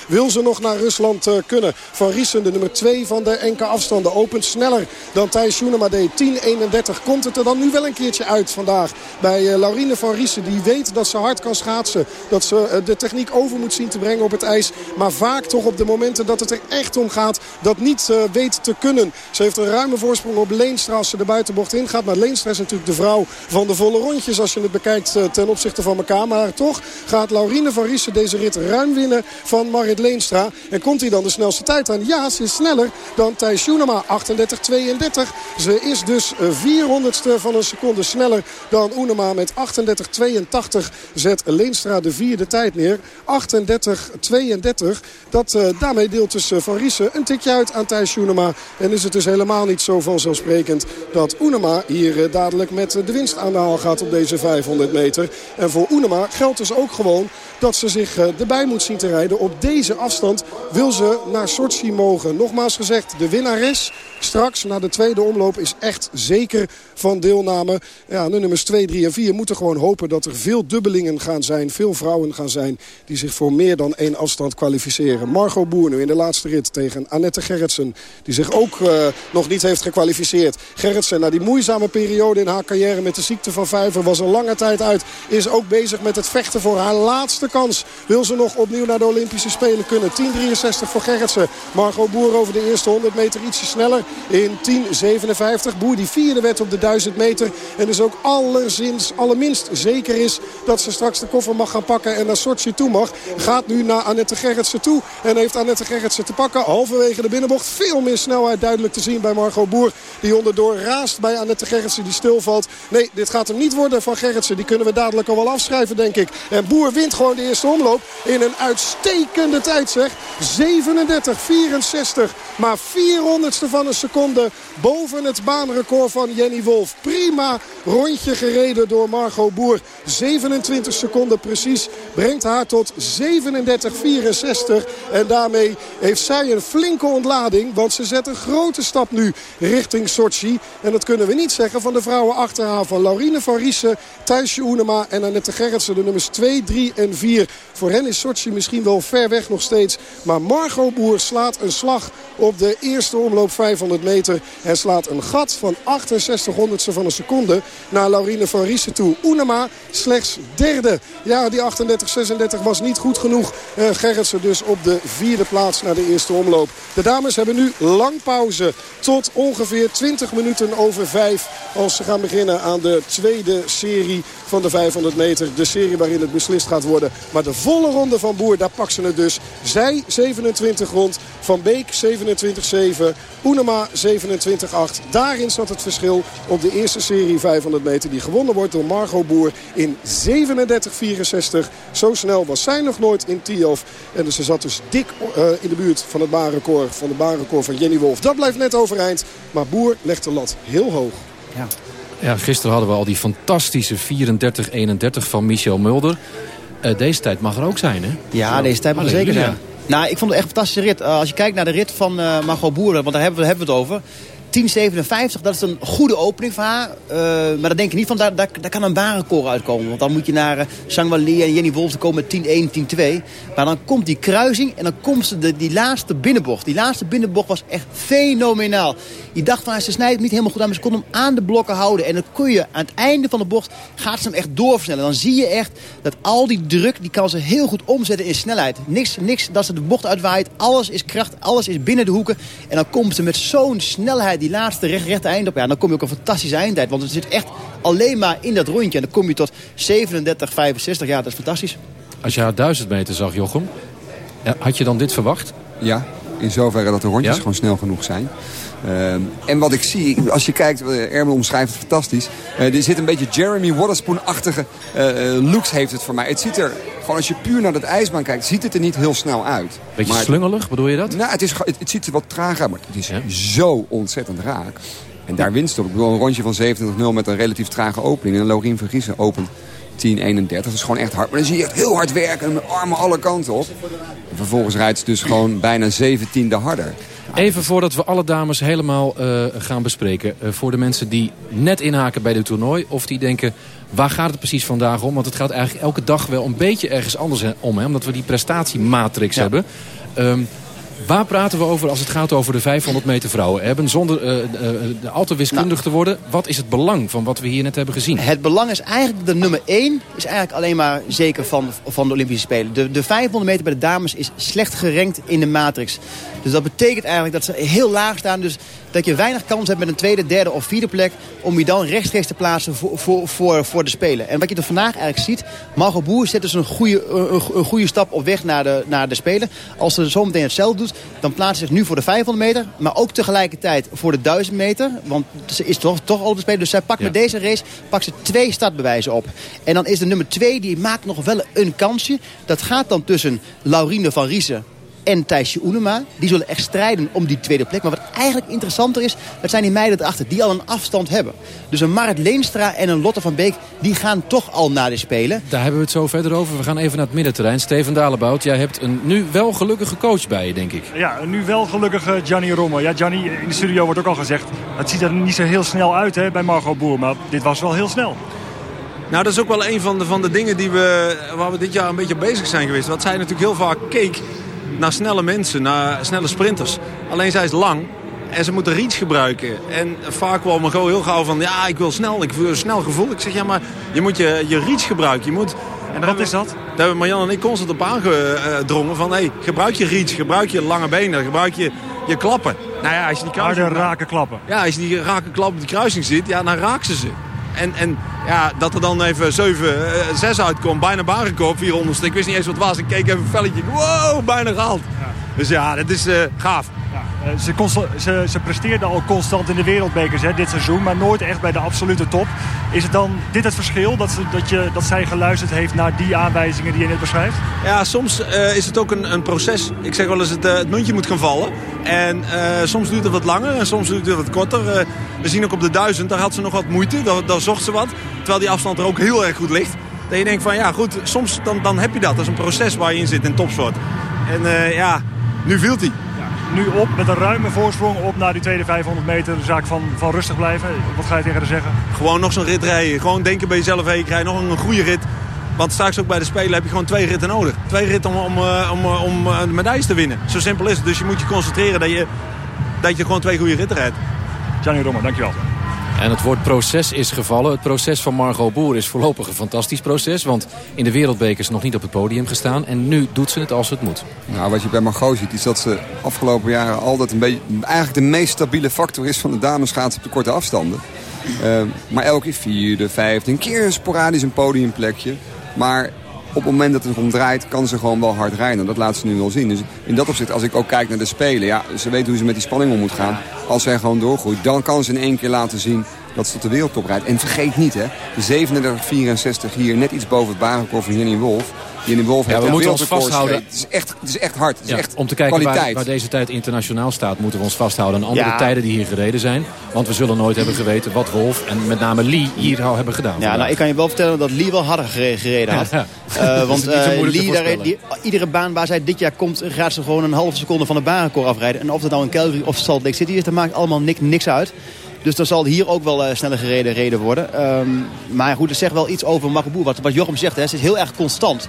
Wil ze nog naar Rusland uh, kunnen. Van Riesen, de nummer 2 van de enkele afstanden. Opent sneller dan Thijs Joenema deed. 10.31 komt het er dan nu wel een keertje uit vandaag. Bij uh, Laurine van Riesen. Die weet dat ze hard kan schaatsen. Dat ze uh, de techniek over moet zien te brengen op het ijs. Maar vaak toch op de momenten dat het er echt om gaat. Dat niet weet te kunnen. Ze heeft een ruime voorsprong op Leenstra als ze de buitenbocht ingaat. Maar Leenstra is natuurlijk de vrouw van de volle rondjes. Als je het bekijkt ten opzichte van elkaar. Maar toch gaat Laurine van Riesen deze rit ruim winnen van Marit Leenstra. En komt hij dan de snelste tijd aan? Ja, ze is sneller dan Thijs Joenema. 38-32. Ze is dus 400ste van een seconde sneller dan Oenema. Met 38-82 zet Leenstra de vierde tijd neer. 38-32. Dat, uh, daarmee deelt dus Van Riesen een tikje uit aan Thijs Joenema. En is het dus helemaal niet zo vanzelfsprekend dat Oenema hier dadelijk met de winst aan de haal gaat op deze 500 meter. En voor Oenema geldt dus ook gewoon dat ze zich erbij moet zien te rijden. Op deze afstand wil ze naar Sochi mogen. Nogmaals gezegd, de winnares straks na de tweede omloop is echt zeker van deelname. Ja, de nummers 2, 3 en 4 moeten gewoon hopen dat er veel dubbelingen gaan zijn. Veel vrouwen gaan zijn die zich voor meer dan één afstand kwalificeren. Margot Boer nu in de laatste rit tegen Annette Gerritsen. Die zich ook uh, nog niet heeft gekwalificeerd. Gerritsen na die moeizame periode in haar carrière met de ziekte van Vijver was er lange tijd uit. Is ook bezig met het vechten voor haar laatste kans. Wil ze nog opnieuw naar de Olympische Spelen kunnen. 10.63 voor Gerritsen. Margot Boer over de eerste 100 meter ietsje sneller in 10.57. Boer die vierde werd op de 1000 meter. En dus ook allerzins, allerminst zeker is dat ze straks de koffer mag gaan pakken en naar Sochi toe mag. Gaat nu naar Annette Gerritsen toe. En heeft Annette Gerritsen te pakken. Halverwege de binnenbocht. Veel meer snelheid duidelijk te zien bij Margot Boer. Die onderdoor raast bij Annette Gerritsen die stilvalt. Nee, dit gaat hem niet worden van Gerritsen. Die kunnen we dadelijk al wel afschrijven denk ik. En Boer wint gewoon de eerste omloop in een uitstekende tijd zeg. 37-64. Maar 400ste van een seconde boven het baanrecord van Jenny Wolf. Prima rondje gereden door Margot Boer. 27 seconden precies brengt haar tot 37-64. En daarmee heeft zij een flinke ontlading. Want ze zet een grote stap nu richting Sochi. En dat kunnen we niet zeggen van de vrouwen achter haar. Van Laurine van Riesen, Thijsje Oenema en Annette Gerritsen. De nummers 2, 3 en 4. Voor hen is Sochi misschien wel ver weg nog steeds. Maar Margot Boer slaat een slag op de eerste omloop 500 meter. En slaat een gat van 68 honderdste van een seconde naar Laurine van Riesen toe. Oenema slechts derde. Ja, die 38-36 was niet goed genoeg. Uh, Gerritsen dus op de vierde plaats naar de eerste omloop. De dames hebben nu lang pauze tot ongeveer 20 minuten over 5. Als ze gaan beginnen aan de tweede serie van de 500 meter. De serie waarin het beslist gaat worden. Maar de volle ronde van Boer, daar pakt dus. Zij 27 rond. Van Beek 27-7. Oenema 27-8. Daarin zat het verschil op de eerste serie 500 meter. Die gewonnen wordt door Margot Boer in 37-64. Zo snel was zij nog nooit in Tiof. En dus ze zat dus dik uh, in de buurt van het baanrecord van de baanrecord van Jenny Wolf. Dat blijft net overeind. Maar Boer legt de lat heel hoog. Ja. Ja, gisteren hadden we al die fantastische 34-31 van Michel Mulder. Eh, deze tijd mag er ook zijn, hè? Ja, deze tijd mag er zeker zijn. Nou, ik vond het echt een fantastische rit. Eh, als je kijkt naar de rit van Margot Boeren, want daar hebben we, hebben we het over. 10.57, dat is een goede opening voor haar. Eh, maar dan denk je niet van, daar, daar, kan een baanrecord uitkomen. Want dan moet je naar Zhang Wanli en Jenny Wolf komen met 10.1, 10.2. Maar dan komt die kruising en dan komt ze de, die laatste binnenbocht. Die laatste binnenbocht was echt fenomenaal. Je dacht van, ze snijdt niet helemaal goed aan, maar ze kon hem aan de blokken houden. En dan kun je aan het einde van de bocht, gaat ze hem echt doorversnellen. Dan zie je echt dat al die druk, die kan ze heel goed omzetten in snelheid. Niks, niks dat ze de bocht uitwaait. Alles is kracht, alles is binnen de hoeken. En dan komt ze met zo'n snelheid die laatste recht, rechte eind op. Ja, dan kom je ook een fantastische eindtijd. Want het zit echt alleen maar in dat rondje. En dan kom je tot 37, 65. Ja, dat is fantastisch. Als je haar 1000 meter zag, Jochem, had je dan dit verwacht? Ja, in zoverre dat de rondjes Ja? gewoon snel genoeg zijn. Ehm, en wat ik zie, als je kijkt, uh, Ermel omschrijft het fantastisch. Eh, er zit een beetje Jeremy Waterspoon-achtige eh, eh, looks heeft het voor mij. Het ziet er, gewoon als je puur naar dat ijsbaan kijkt, ziet het er niet heel snel uit. Beetje Maar- slungelig, bedoel je dat? Nou, het, is, het, het ziet er wat traag uit, maar het is zo ontzettend raak. En daar winst op. Ik bedoel, een rondje van 27-0 met een relatief trage opening. En Lorien Vergiezen opent 10-31. Dat is gewoon echt hard. Maar dan zie je echt heel hard werken met armen alle kanten op. En vervolgens rijdt ze dus gewoon bijna 17e harder. Even voordat we alle dames helemaal eh, gaan bespreken. eh, voor de mensen die net inhaken bij dit toernooi. Of die denken, waar gaat het precies vandaag om? Want het gaat eigenlijk elke dag wel een beetje ergens anders om. Hè? Omdat we die prestatiematrix hebben. Ehm, waar praten we over als het gaat over de 500 meter vrouwen? Hebben zonder eh, eh, al te wiskundig te worden. Wat is het belang van wat we hier net hebben gezien? Het belang is eigenlijk, de nummer 1 is eigenlijk alleen maar zeker van, van de Olympische Spelen. De, de 500 meter bij de dames is slecht gerankt in de matrix. Dus dat betekent eigenlijk dat ze heel laag staan. Dus dat je weinig kans hebt met een tweede, derde of vierde plek... om je dan rechtstreeks te plaatsen voor, voor, voor, voor de Spelen. En wat je er vandaag eigenlijk ziet... Margot Boer zet dus een goede, een, een goede stap op weg naar de, naar de Spelen. Als ze zometeen hetzelfde doet, dan plaatst ze zich nu voor de 500 meter... maar ook tegelijkertijd voor de 1000 meter. Want ze is toch, toch al op de Spelen. Dus zij pakt met deze race pakt ze twee startbewijzen op. En dan is de nummer 2, die maakt nog wel een kansje. Dat gaat dan tussen Laurine van Riesen en Thijsje Oenema. Die zullen echt strijden om die tweede plek. Maar wat eigenlijk interessanter is, dat zijn die meiden erachter die al een afstand hebben. Dus een Marit Leenstra en een Lotte van Beek, die gaan toch al naar de Spelen. Daar hebben we het zo verder over. We gaan even naar het middenterrein. Steven Dalebout, jij hebt een nu wel gelukkige coach bij je, denk ik. Ja, nu wel gelukkig eh, Gianni Romme. Ja, Gianni, in de studio wordt ook al gezegd... het ziet er niet zo heel snel uit hè, bij Margot Boer. Maar dit was wel heel snel. Nou, dat is ook wel een van de, van de dingen die we, waar we dit jaar een beetje bezig zijn geweest. Want zij natuurlijk heel vaak keek naar snelle mensen, naar snelle sprinters. Alleen zij is lang en ze moeten reach gebruiken. En vaak wou Margot heel gauw van, ja, ik wil snel, ik wil een snel gevoel. Ik zeg, ja, maar je moet je, je reach gebruiken. Je moet, en Wat is dat? Daar hebben Marjan en ik constant op aangedrongen van, hey, gebruik je reach, gebruik je lange benen, gebruik je, je klappen. Nou ja, als je die kruising... Harde, rake klappen. Ja, als je die rake klap op die kruising zit, ja, dan raakt ze ze. En, en ja, dat er dan even 7, eh, 6 uitkomt, bijna barenkoop, 400 Ik wist niet eens wat het was. Ik keek even een velletje. Wow, bijna gehaald. Dus ja, dat is eh, gaaf. Eh, Ze, consta- ze, ze presteerde al constant in de wereldbekers hè, dit seizoen, maar nooit echt bij de absolute top. Is het dan dit het verschil, dat, ze, dat, je, dat zij geluisterd heeft naar die aanwijzingen die je net beschrijft? Ja, soms eh, is het ook een, een proces. Ik zeg wel eens, het, eh, het muntje moet gaan vallen. En eh, soms duurt het wat langer en soms duurt het wat korter. Eh, we zien ook op de 1000, daar had ze nog wat moeite. Daar, zocht ze wat. Terwijl die afstand er ook heel erg goed ligt. Dat je denkt van, ja goed, soms dan, dan heb je dat. Dat is een proces waar je in zit in topsport. En eh, ja, nu viel hij. Nu op met een ruime voorsprong op naar die tweede 500 meter. De zaak van, van rustig blijven. Wat ga je tegen haar zeggen? Gewoon nog zo'n rit rijden. Gewoon denken bij jezelf, hey, ik rij nog een, goede rit. Want straks ook bij de Spelen heb je gewoon twee ritten nodig. Twee ritten om, om, eh, om, eh, om eh, de medailles te winnen. Zo simpel is het. Dus je moet je concentreren dat je, dat je gewoon twee goede ritten rijdt. Gianni Romme, dankjewel. En het woord proces is gevallen. Het proces van Margot Boer is voorlopig een fantastisch proces. Want in de wereldbekers nog niet op het podium gestaan. En nu doet ze het als het moet. Nou, wat je bij Margot ziet is dat ze afgelopen jaren altijd een beetje... eigenlijk de meest stabiele factor is van de dameschaats op de korte afstanden. Eh, maar elke vierde, vijfde, een keer sporadisch een podiumplekje. Maar op het moment dat het erom draait, kan ze gewoon wel hard rijden. Dat laat ze nu wel zien. Dus in dat opzicht, als ik ook kijk naar de Spelen... ja, ze weet hoe ze met die spanning om moet gaan. Als zij gewoon doorgroeit, dan kan ze in één keer laten zien dat ze tot de wereldtop rijdt. En vergeet niet, hè, de 37-64 hier net iets boven het barenkoor van Jenny Wolf. Jenny Wolf Ja, heeft we een moeten ons vasthouden. Het is echt, het is echt hard. Het is Ja, echt om te kijken waar, kwaliteit. waar deze tijd internationaal staat... moeten we ons vasthouden aan andere Ja. tijden die hier gereden zijn. Want we zullen nooit hebben geweten wat Wolf en met name Lee hier zou hebben gedaan. Ja, nou, ik kan je wel vertellen dat Lee wel harder gere- gereden had. Ja. Eh, Dat want eh, Lee, daar, die, iedere baan waar zij dit jaar komt, gaat ze gewoon een halve seconde van de baanrecord afrijden. En of het nou in Calgary of Salt Lake City is, dat maakt allemaal niks, niks uit. Dus dan zal hier ook wel eh, sneller gereden reden worden. Ehm, maar goed, het zegt wel iets over Makkeboer. Wat, wat Jochem zegt, hè, is heel erg constant.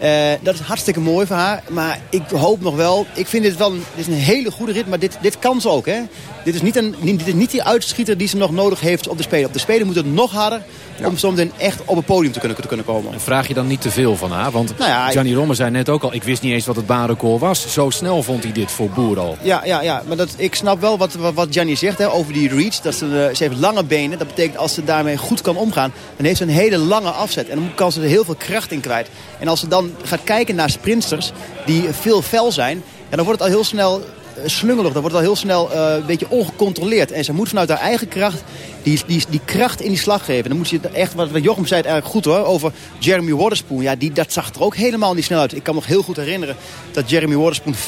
Eh, dat is hartstikke mooi voor haar. Maar ik hoop nog wel... Ik vind dit wel een, dit is een hele goede rit, maar dit, dit kan ze ook. Hè? Dit, is niet een, dit is niet die uitschieter die ze nog nodig heeft op de Spelen. Op de Spelen moet het nog harder om zometeen echt op het podium te kunnen, te kunnen komen. En vraag je dan niet te veel van haar? Want Nou ja, ik- Gianni Romme zei net ook al... ik wist niet eens wat het baanrecord was. Zo snel vond hij dit voor Boer al. Ja, ja, ja. maar dat, ik snap wel wat, wat, wat Gianni zegt hè, over die reach. Dat ze, eh, ze heeft lange benen. Dat betekent als ze daarmee goed kan omgaan... dan heeft ze een hele lange afzet. En dan kan ze er heel veel kracht in kwijt. En als ze dan gaat kijken naar sprinters die veel fel zijn... Ja, dan wordt het al heel snel eh, slungelig. Dan wordt het al heel snel eh, een beetje ongecontroleerd. En ze moet vanuit haar eigen kracht die, die, die kracht in die slag geven. Dan moet je echt, wat, wat Jochem zei het eigenlijk goed hoor, over Jeremy Waterspoon. Ja, die, dat zag er ook helemaal niet snel uit. Ik kan me nog heel goed herinneren dat Jeremy Waterspoon 34-0-3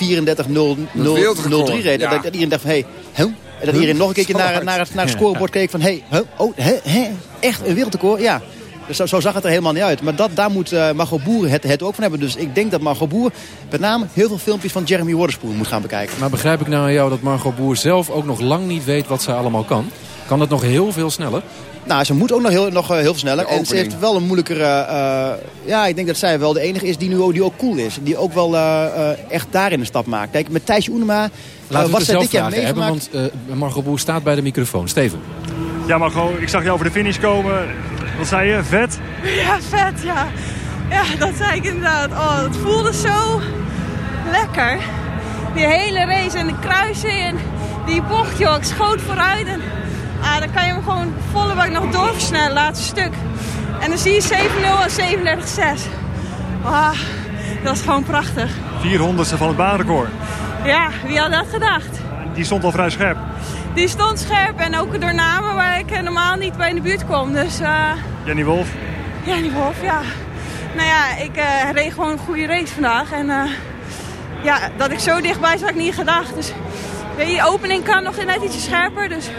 reed. Ja. Dat, dat iedereen dacht van, hé, hey, huh? En dat iedereen nog een keertje naar, naar, het, naar het scorebord keek van... hé, hey, huh? oh, hè, hè? echt een wereldrecord? Ja. Dus zo, zo zag het er helemaal niet uit. Maar dat, daar moet uh, Margot Boer het, het ook van hebben. Dus ik denk dat Margot Boer met name heel veel filmpjes van Jeremy Waterspoon moet gaan bekijken. Maar begrijp ik nou aan jou dat Margot Boer zelf ook nog lang niet weet wat zij allemaal kan? Kan dat nog heel veel sneller? Nou, ze moet ook nog heel, nog, uh, heel veel sneller. En ze heeft wel een moeilijkere... Uh, ja, ik denk dat zij wel de enige is die nu ook, die ook cool is. Die ook wel uh, echt daarin een stap maakt. Kijk, met Thijsje Oenema... Laten we was het zij zelf dit jaar vragen hebben, meegemaakt. want uh, Margot Boer staat bij de microfoon. Steven. Ja, Margot, ik zag je over de finish komen. Wat zei je? Vet? Ja, vet, ja. Ja, dat zei ik inderdaad. Oh, het voelde zo lekker. Die hele race en de kruising en die bocht, joh. Ik schoot vooruit en ah, dan kan je hem gewoon volle bak nog doorversnellen, laatste stuk. En dan zie je 7-0 en 37-6. Ah, dat is gewoon prachtig. 400ste van het baanrecord. Ja, wie had dat gedacht? Die stond al vrij scherp. Die stond scherp en ook door namen waar ik normaal niet bij in de buurt kom. Dus, uh, Jenny Wolf? Jenny Wolf, ja. Nou ja, ik uh, reed gewoon een goede race vandaag. En uh, ja, dat ik zo dichtbij zat, had ik niet gedacht. Dus weet je, opening kan nog net ietsje scherper. Dus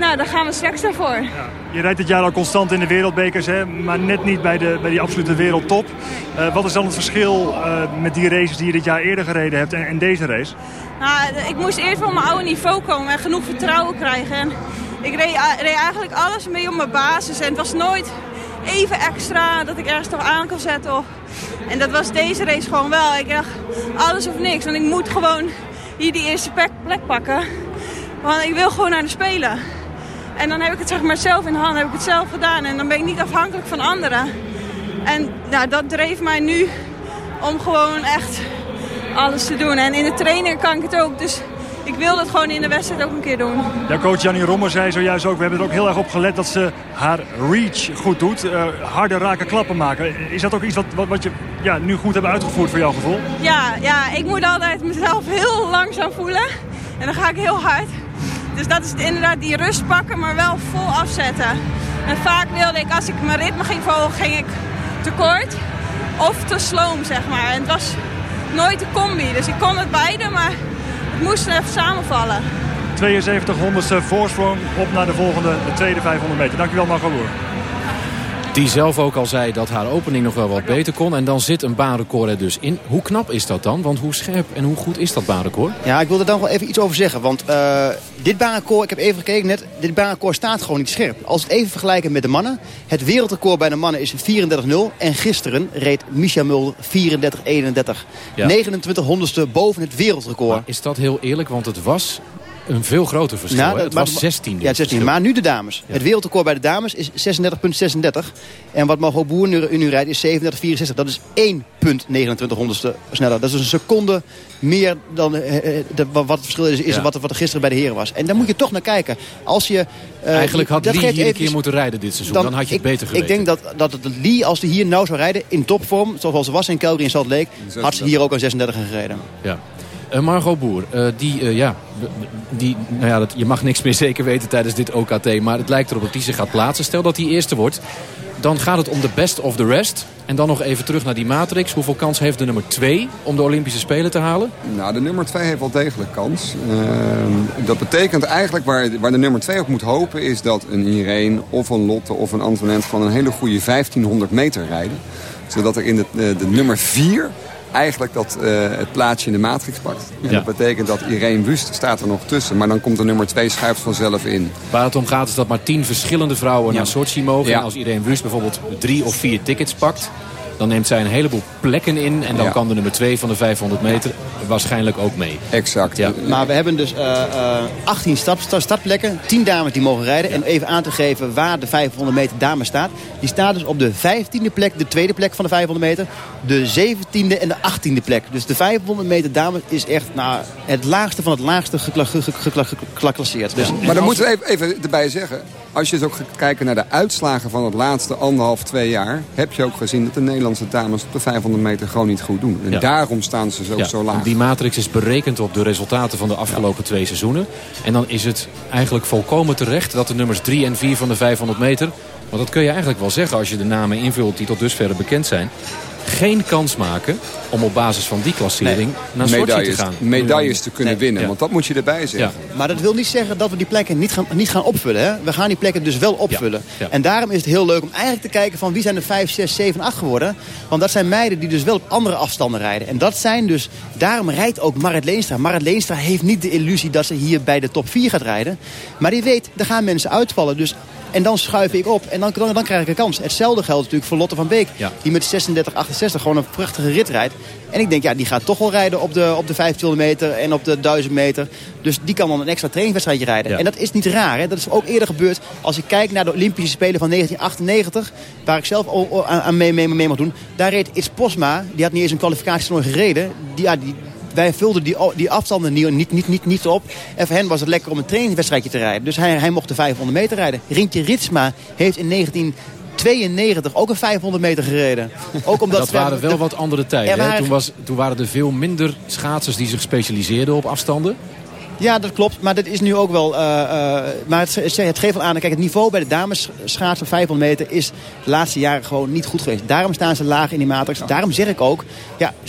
nou, daar gaan we straks daarvoor. Ja. Je rijdt dit jaar al constant in de wereldbekers, hè, maar net niet bij, de, bij die absolute wereldtop. Uh, wat is dan het verschil uh, met die races die je dit jaar eerder gereden hebt en, en deze race? Nou, ik moest eerst op mijn oude niveau komen en genoeg vertrouwen krijgen. En ik reed, reed eigenlijk alles mee op mijn basis. En het was nooit even extra dat ik ergens toch aan kon zetten. Of... En dat was deze race gewoon wel. Ik dacht, alles of niks. Want ik moet gewoon hier die eerste plek pakken. Want ik wil gewoon naar de Spelen. En dan heb ik het zeg maar zelf in de hand, heb ik het zelf gedaan. En dan ben ik niet afhankelijk van anderen. En nou, dat dreef mij nu om gewoon echt alles te doen. En in de training kan ik het ook. Dus ik wil dat gewoon in de wedstrijd ook een keer doen. Ja, coach Jannie Rommer zei zojuist ook, we hebben er ook heel erg op gelet dat ze haar reach goed doet. Uh, harde raken klappen maken. Is dat ook iets wat, wat, wat je ja, nu goed hebt uitgevoerd voor jouw gevoel? Ja, ja, ik moet altijd mezelf heel langzaam voelen. En dan ga ik heel hard. Dus dat is inderdaad die rust pakken, maar wel vol afzetten. En vaak wilde ik, als ik mijn ritme ging volgen, ging ik te kort of te sloom, zeg maar. En het was nooit de combi, dus ik kon het beide, maar het moest even samenvallen. 72 honderdste voorsprong op naar de volgende, de tweede 500 meter. Dankjewel Margot. Die zelf ook al zei dat haar opening nog wel wat beter kon. En dan zit een baanrecord er dus in. Hoe knap is dat dan? Want hoe scherp en hoe goed is dat baanrecord? Ja, ik wil er dan wel even iets over zeggen. Want uh, dit baanrecord, ik heb even gekeken net, dit baanrecord staat gewoon niet scherp. Als we het even vergelijken met de mannen. Het wereldrecord bij de mannen is 34-0. En gisteren reed Micha Mulder 34-31. Ja. 29 honderdste boven het wereldrecord. Maar is dat heel eerlijk? Want het was een veel groter verschil. Nou, dat, het was 16. Ja, 16. Maar nu de dames. Ja. Het wereldrecord bij de dames is 36,36. En wat Margot Boer nu, nu rijdt is 37,64. Dat is 1,29 honderdste sneller. Dat is een seconde meer dan uh, de, wat het verschil is, is ja. wat, wat er gisteren bij de heren was. En daar moet je toch naar kijken. Als je, uh, Eigenlijk had Lee hier een keer moeten rijden dit seizoen. Dan, dan had je het ik, beter geweten. Ik denk dat, dat het Lee, als hij hier nou zou rijden in topvorm... zoals ze was in Calgary en Salt Lake... had ze hier ook aan 36 gereden. Ja. Uh, Margot Boer, uh, die, uh, ja, die, nou ja dat, je mag niks meer zeker weten tijdens dit OKT. Maar het lijkt erop dat die zich gaat plaatsen. Stel dat hij eerste wordt. dan gaat het om de best of the rest. En dan nog even terug naar die matrix. Hoeveel kans heeft de nummer 2 om de Olympische Spelen te halen? Nou, de nummer 2 heeft wel degelijk kans. Ehm, dat betekent eigenlijk waar, waar de nummer 2 op moet hopen... is dat een Irene of een Lotte of een Antoinette... van een hele goede 1500 meter rijden. Zodat er in de, de, de nummer 4 eigenlijk dat, eh, het plaatsje in de matrix pakt. En Ja. dat betekent dat Irene Wust staat er nog tussen. Maar dan komt de nummer 2 schuift vanzelf in. Waar het om gaat is dat maar tien verschillende vrouwen naar Sochi mogen. Ja. En als iedereen Wust bijvoorbeeld drie of vier tickets pakt... dan neemt zij een heleboel plekken in. En dan Ja. kan de nummer 2 van de 500 meter waarschijnlijk ook mee. Exact. Ja. Maar we hebben dus eh, eh, 18 start, start- startplekken, 10 dames die mogen rijden. En even aan te geven waar de 500 meter dame staat. Die staat dus op de 15e plek, de tweede plek van de 500 meter. De 17e en de 18e plek. Dus de 500 meter dame is echt nou, het laagste van het laagste geclasseerd. Dus Maar dan moeten we even, even erbij zeggen... als je dus ook gaat kijken naar de uitslagen van het laatste anderhalf, twee jaar... heb je ook gezien dat de Nederlandse dames op de 500 meter gewoon niet goed doen. En Ja. daarom staan ze zo, Ja, zo laag. Die matrix is berekend op de resultaten van de afgelopen twee seizoenen. En dan is het eigenlijk volkomen terecht dat de nummers 3 en 4 van de 500 meter... want dat kun je eigenlijk wel zeggen als je de namen invult die tot dusver bekend zijn... geen kans maken om op basis van die klassering naar Sochi te medailles, gaan. medailles te kunnen Nee. winnen. Ja. Want dat moet je erbij zeggen. Maar dat wil niet zeggen dat we die plekken niet gaan, niet gaan opvullen. Hè? We gaan die plekken dus wel opvullen. Ja, ja. En daarom is het heel leuk om eigenlijk te kijken van wie zijn er 5, 6, 7, 8 geworden. Want dat zijn meiden die dus wel op andere afstanden rijden. En dat zijn dus, daarom rijdt ook Marit Leenstra. Marit Leenstra heeft niet de illusie dat ze hier bij de top 4 gaat rijden. Maar die weet, er gaan mensen uitvallen. Dus en dan schuif ik op en dan, dan, dan krijg ik een kans. Hetzelfde geldt natuurlijk voor Lotte van Beek. Ja. Die met 36, 68 gewoon een prachtige rit rijdt. En ik denk, ja, die gaat toch wel rijden op de, op de 1500 meter en op de 1000 meter. Dus die kan dan een extra trainingswedstrijdje rijden. Ja. En dat is niet raar. Hè? Dat is ook eerder gebeurd. Als je kijkt naar de Olympische Spelen van 1998... waar ik zelf aan mee, mee, mee mag doen... daar reed Its Posma, die had niet eens een kwalificatietoernooi gereden... Die, ja, die, wij vulden die, die afstanden niet, niet, niet, niet, op. En voor hen was het lekker om een trainingswedstrijdje te rijden. Dus hij, hij mocht de 500 meter rijden. Rintje Ritsma heeft in 1992 ook een 500 meter gereden. Ook omdat Dat waren wel wat andere tijden. Waren- Toen, was, toen waren er veel minder schaatsers die zich specialiseerden op afstanden. Ja, dat klopt. Maar dat is nu ook wel... eh, eh, maar het, het, geeft wel aan... Kijk, het niveau bij de dames schaatsen 500 meter... is de laatste jaren gewoon niet goed geweest. Daarom staan ze laag in die matrix. Daarom zeg ik ook... Ja, 37-6.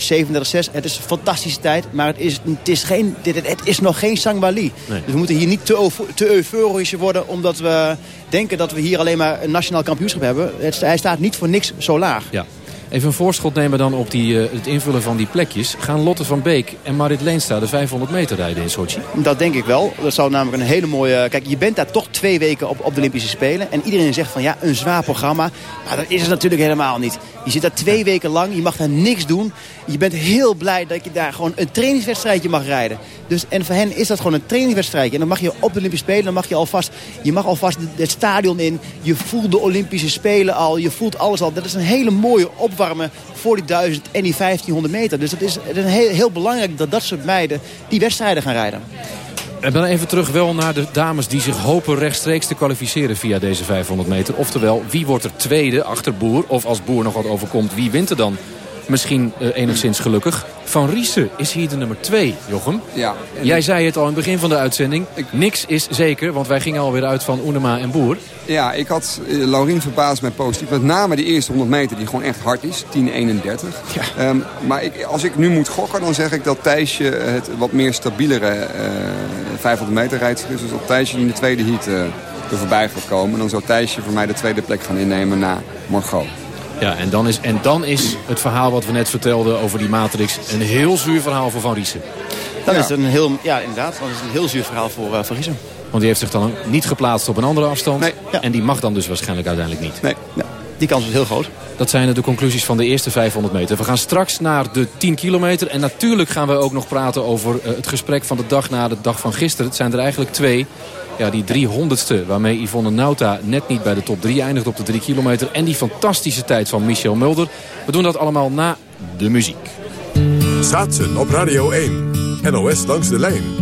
Het is een fantastische tijd. Maar het is, het is, geen, dit, het is nog geen Sangwali. Nee. Dus we moeten hier niet te, te euforisch worden... omdat we denken dat we hier alleen maar een nationaal kampioenschap hebben. Het, hij staat niet voor niks zo laag. Ja. Even een voorschot nemen dan op die, eh, het invullen van die plekjes. Gaan Lotte van Beek en Marit Leenstra de 500 meter rijden in Sochi? Dat denk ik wel. Dat zou namelijk een hele mooie... Kijk, je bent daar toch twee weken op, op de Olympische Spelen. En iedereen zegt van ja, een zwaar programma. Maar dat is het natuurlijk helemaal niet. Je zit daar twee weken lang, je mag daar niks doen. Je bent heel blij dat je daar gewoon een trainingswedstrijdje mag rijden. Dus, en voor hen is dat gewoon een trainingswedstrijdje. En dan mag je op de Olympische Spelen, dan mag je alvast... Je mag alvast het stadion in. Je voelt de Olympische Spelen al. Je voelt alles al. Dat is een hele mooie voor die 1000 en die 1500 meter. Dus het is heel, heel belangrijk dat dat soort meiden die wedstrijden gaan rijden. En dan even terug wel naar de dames die zich hopen rechtstreeks te kwalificeren via deze 500 meter. Oftewel, wie wordt er tweede achter Boer? Of als Boer nog wat overkomt, wie wint er dan? Misschien eh, enigszins gelukkig. Van Riesen is hier de nummer 2, Jochem. Ja. en Jij zei het al in het begin van de uitzending. Niks is zeker, want wij gingen alweer uit van Oenema en Boer. Ja, ik had uh, Laurien verbaasd mij positief. Met name die eerste 100 meter die gewoon echt hard is. 10.31. Ehm, maar ik, als ik nu moet gokken, dan zeg ik dat Thijsje het wat meer stabielere eh 500 meter rijdt. Dus dat Thijsje in de tweede heat eh, er voorbij gaat komen. Dan zou Thijsje voor mij de tweede plek gaan innemen na Margot. Ja, en dan, is, en dan is het verhaal wat we net vertelden over die matrix... een heel zuur verhaal voor Van Riesen. Dan is het een heel, ja, inderdaad, dan is een heel zuur verhaal voor uh, Van Riesen. Want die heeft zich dan niet geplaatst op een andere afstand. Nee, ja. En die mag dan dus waarschijnlijk uiteindelijk niet. Nee. Ja, die kans is heel groot. Dat zijn de conclusies van de eerste 500 meter. We gaan straks naar de 10 kilometer. En natuurlijk gaan we ook nog praten over uh, het gesprek van de dag na de dag van gisteren. Het zijn er eigenlijk twee. Ja, die 300ste waarmee Yvonne Nauta net niet bij de top 3 eindigt op de 3 kilometer. En die fantastische tijd van Michel Mulder. We doen dat allemaal na de muziek. Saatsen op Radio 1. NOS langs de lijn.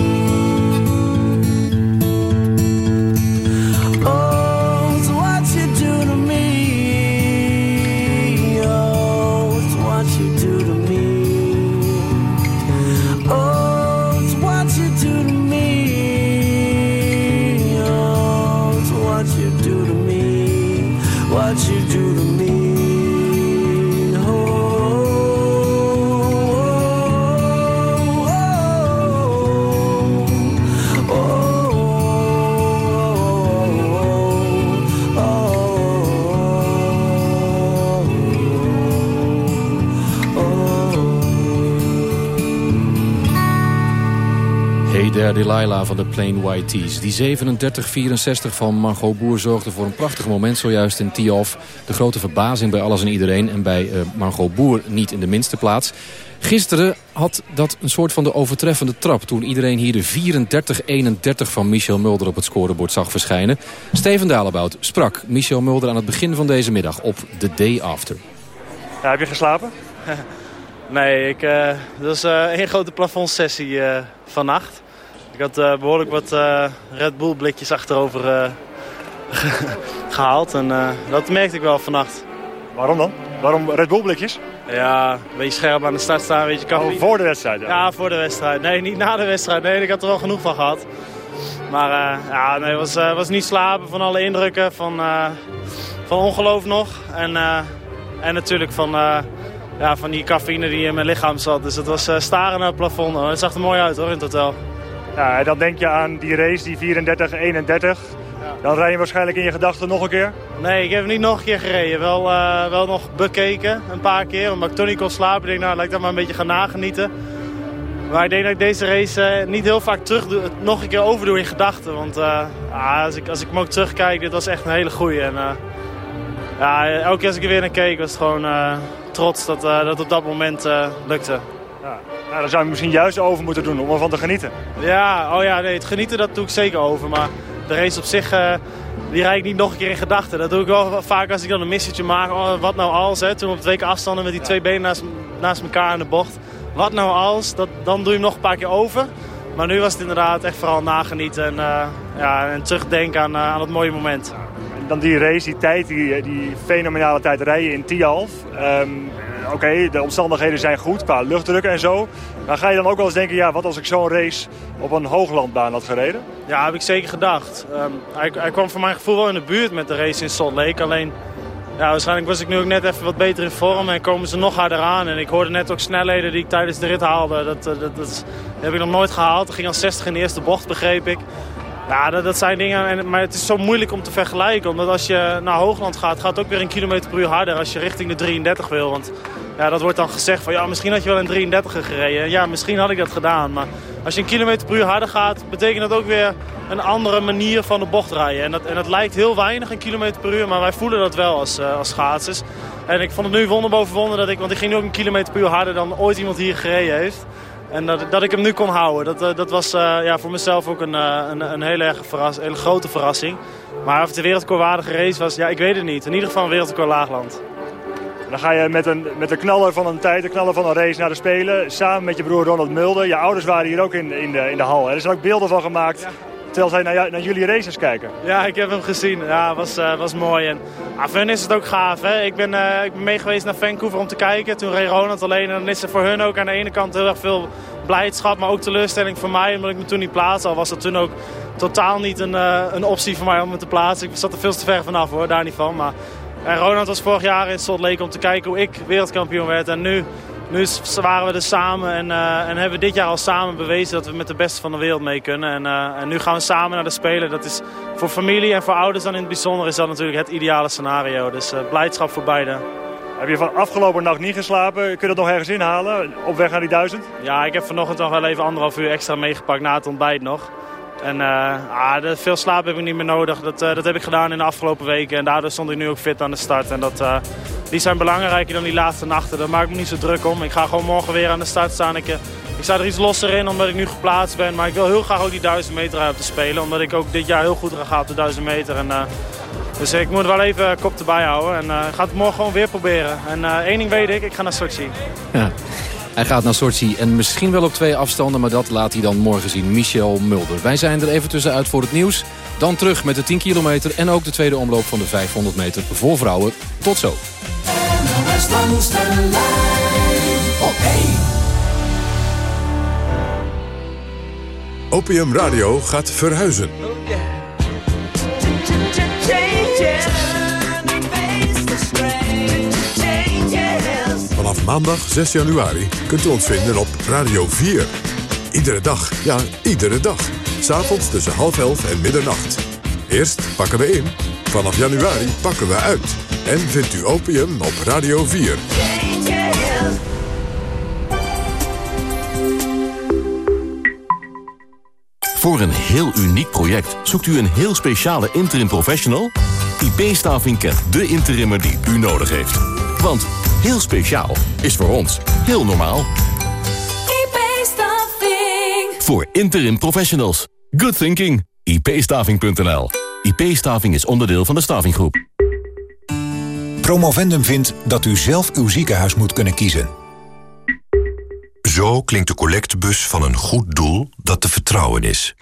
Delilah van de Plain White Tees. Die 37-64 van Margot Boer zorgde voor een prachtig moment zojuist in Tiof. De grote verbazing bij alles en iedereen en bij uh, Margot Boer niet in de minste plaats. Gisteren had dat een soort van de overtreffende trap... toen iedereen hier de 34-31 van Michel Mulder op het scorebord zag verschijnen. Steven Dalebout sprak Michel Mulder aan het begin van deze middag op The Day After. Ja, heb je geslapen? Nee, ik, uh, dat was uh, één grote plafondsessie uh, vannacht. Ik had behoorlijk wat Red Bull blikjes achterover gehaald. En dat merkte ik wel vannacht. Waarom dan? Waarom Red Bull blikjes? Ja, een beetje scherp aan de start staan, een beetje koffie. Oh, voor de wedstrijd? Ja. ja, voor de wedstrijd. Nee, niet na de wedstrijd. Nee, ik had er wel genoeg van gehad. Maar ja, nee, het was, was niet slapen van alle indrukken, van, van ongeloof nog. En, en natuurlijk van ja, van die cafeïne die in mijn lichaam zat. Dus het was uh, staren naar het plafond. Het zag er mooi uit hoor, in het hotel. Ja, dan denk je aan die race, die 34-31. Ja. Dan rij je waarschijnlijk in je gedachten nog een keer? Nee, ik heb niet nog een keer gereden. Wel, uh, wel nog bekeken, een paar keer. Omdat ik toch niet kon slapen. Ik denk, nou, laat ik dat maar een beetje gaan nagenieten. Maar ik denk dat ik deze race uh, niet heel vaak terug doe, nog een keer overdoe in gedachten. Want als, ik, als ik hem ook terugkijk, dit was echt een hele goeie. En, ja, elke keer als ik er weer naar keek, was het gewoon trots dat dat op dat moment lukte. Ja. Nou, daar zou je misschien juist over moeten doen om ervan te genieten. Ja, oh ja, nee, het genieten dat doe ik zeker over. Maar de race op zich uh, die rijd ik niet nog een keer in gedachten. Dat doe ik wel vaak als ik dan een missetje maak. Oh, wat nou als, hè? Toen op twee keer afstanden met die twee benen naast, naast elkaar in de bocht. Wat nou als, dat, dan doe je hem nog een paar keer over. Maar nu was het inderdaad echt vooral nagenieten en, uh, ja, en terugdenken aan, uh, aan het mooie moment. En dan die race, die tijd, die, die fenomenale tijd rijden in Tialf. Um, Oké, okay, de omstandigheden zijn goed qua luchtdruk en zo. Maar ga je dan ook wel eens denken, ja, wat als ik zo'n race op een hooglandbaan had gereden? Ja, heb ik zeker gedacht. Um, hij, hij, kwam voor mijn gevoel wel in de buurt met de race in Salt Lake. Alleen, ja, waarschijnlijk was ik nu ook net even wat beter in vorm en komen ze nog harder aan. En ik hoorde net ook snelheden die ik tijdens de rit haalde. Dat, dat, dat, dat heb ik nog nooit gehaald. Het ging al 60 in de eerste bocht, begreep ik. Ja, dat, zijn dingen, en, maar het is zo moeilijk om te vergelijken. Omdat als je naar Hoogland gaat, gaat het ook weer een kilometer per uur harder als je richting de 33 wil. Want ja, dat wordt dan gezegd van ja, misschien had je wel een 33 gereden. Ja, misschien had ik dat gedaan. Maar als je een kilometer per uur harder gaat, betekent dat ook weer een andere manier van de bocht rijden. En dat, en dat lijkt heel weinig, een kilometer per uur, maar wij voelen dat wel als, uh, als schaatsers. En ik vond het nu wonder boven wonder dat ik, want ik ging nu ook een kilometer per uur harder dan ooit iemand hier gereden heeft. En dat, dat ik hem nu kon houden, dat, dat was uh, ja, voor mezelf ook een, uh, een, een hele, erg hele grote verrassing. Maar of het een race was, ja, ik weet het niet. In ieder geval een laagland. Dan ga je met een, met de knaller van een tijd, de knaller van een race naar de Spelen. Samen met je broer Ronald Mulder. Je ouders waren hier ook in, in, de, in de hal. Er zijn ook beelden van gemaakt. Terwijl zij naar, naar, jullie races kijken. Ja, ik heb hem gezien. Ja, was, uh, was mooi. En ah, voor hun is het ook gaaf. Hè? Ik, ben, uh, ik ben mee geweest naar Vancouver om te kijken. Toen reed Ronald alleen. En dan is er voor hun ook aan de ene kant heel erg veel blijdschap. Maar ook teleurstelling voor mij. Omdat ik me toen niet plaatste. Al was dat toen ook totaal niet een, uh, een optie voor mij om me te plaatsen. Ik zat er veel te ver vanaf hoor, daar niet van. Maar Ronald was vorig jaar in Salt Lake om te kijken hoe ik wereldkampioen werd. En nu, nu waren we er samen en, uh, en hebben we dit jaar al samen bewezen dat we met de beste van de wereld mee kunnen. En, uh, en nu gaan we samen naar de Spelen. Dat is voor familie en voor ouders dan in het bijzonder is dat natuurlijk het ideale scenario. Dus uh, blijdschap voor beiden. Heb je van afgelopen nacht niet geslapen? Kun je dat nog ergens inhalen op weg naar die duizend? Ja, ik heb vanochtend nog wel even anderhalf uur extra meegepakt na het ontbijt nog. En uh, ah, veel slaap heb ik niet meer nodig. Dat, uh, dat heb ik gedaan in de afgelopen weken. En daardoor stond ik nu ook fit aan de start. En dat, uh, die zijn belangrijker dan die laatste nachten. Daar maak ik me niet zo druk om. Ik ga gewoon morgen weer aan de start staan. Ik, ik sta er iets losser in omdat ik nu geplaatst ben. Maar ik wil heel graag ook die 1000 meter uit te spelen. Omdat ik ook dit jaar heel goed ga op de 1000 meter. En, dus ik moet wel even kop erbij houden. En ik ga het morgen gewoon weer proberen. En één ding weet ik, ik ga naar Sochi. Ja. Hij gaat naar Sochi en misschien wel op twee afstanden... maar dat laat hij dan morgen zien. Michel Mulder. Wij zijn er even tussenuit voor het nieuws. Dan terug met de 10 kilometer en ook de tweede omloop van de 500 meter voor vrouwen. Tot zo. Opium Radio gaat verhuizen. Vanaf maandag 6 januari kunt u ons vinden op Radio 4. Iedere dag, ja, iedere dag. S'avonds tussen half elf en middernacht. Eerst pakken we in, vanaf januari pakken we uit. En vindt u opium op Radio 4. Voor een heel uniek project zoekt u een heel speciale interim professional? IP-staving kent de interimmer die u nodig heeft. Want heel speciaal is voor ons heel normaal. IP-staving. Voor interim professionals. Good thinking. ipstaving.nl IP-staving is onderdeel van de Stavinggroep. Promovendum vindt dat u zelf uw ziekenhuis moet kunnen kiezen. Zo klinkt de collectebus van een goed doel dat te vertrouwen is.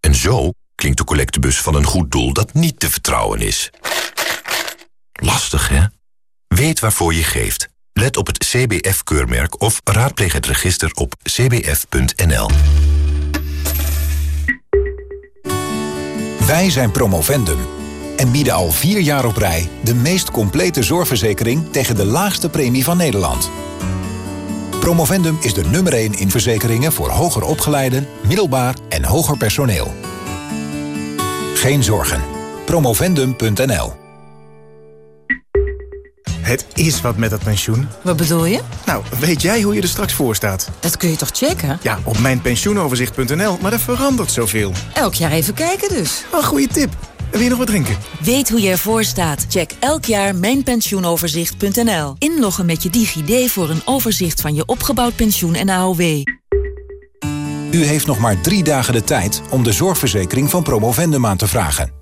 En zo klinkt de collectebus van een goed doel dat niet te vertrouwen is. Lastig, hè? Weet waarvoor je geeft. Let op het CBF-keurmerk of raadpleeg het register op cbf.nl. Wij zijn Promovendum en bieden al vier jaar op rij... de meest complete zorgverzekering tegen de laagste premie van Nederland. Promovendum is de nummer 1 in verzekeringen voor hoger opgeleiden, middelbaar en hoger personeel. Geen zorgen. Promovendum.nl Het is wat met dat pensioen. Wat bedoel je? Nou, weet jij hoe je er straks voor staat? Dat kun je toch checken? Ja, op mijnpensioenoverzicht.nl, maar er verandert zoveel. Elk jaar even kijken dus. Een goede tip. Wil je nog wat drinken? Weet hoe je ervoor staat? Check elk jaar mijnpensioenoverzicht.nl. Inloggen met je DigiD voor een overzicht van je opgebouwd pensioen en AOW. U heeft nog maar drie dagen de tijd om de zorgverzekering van Promovendum aan te vragen.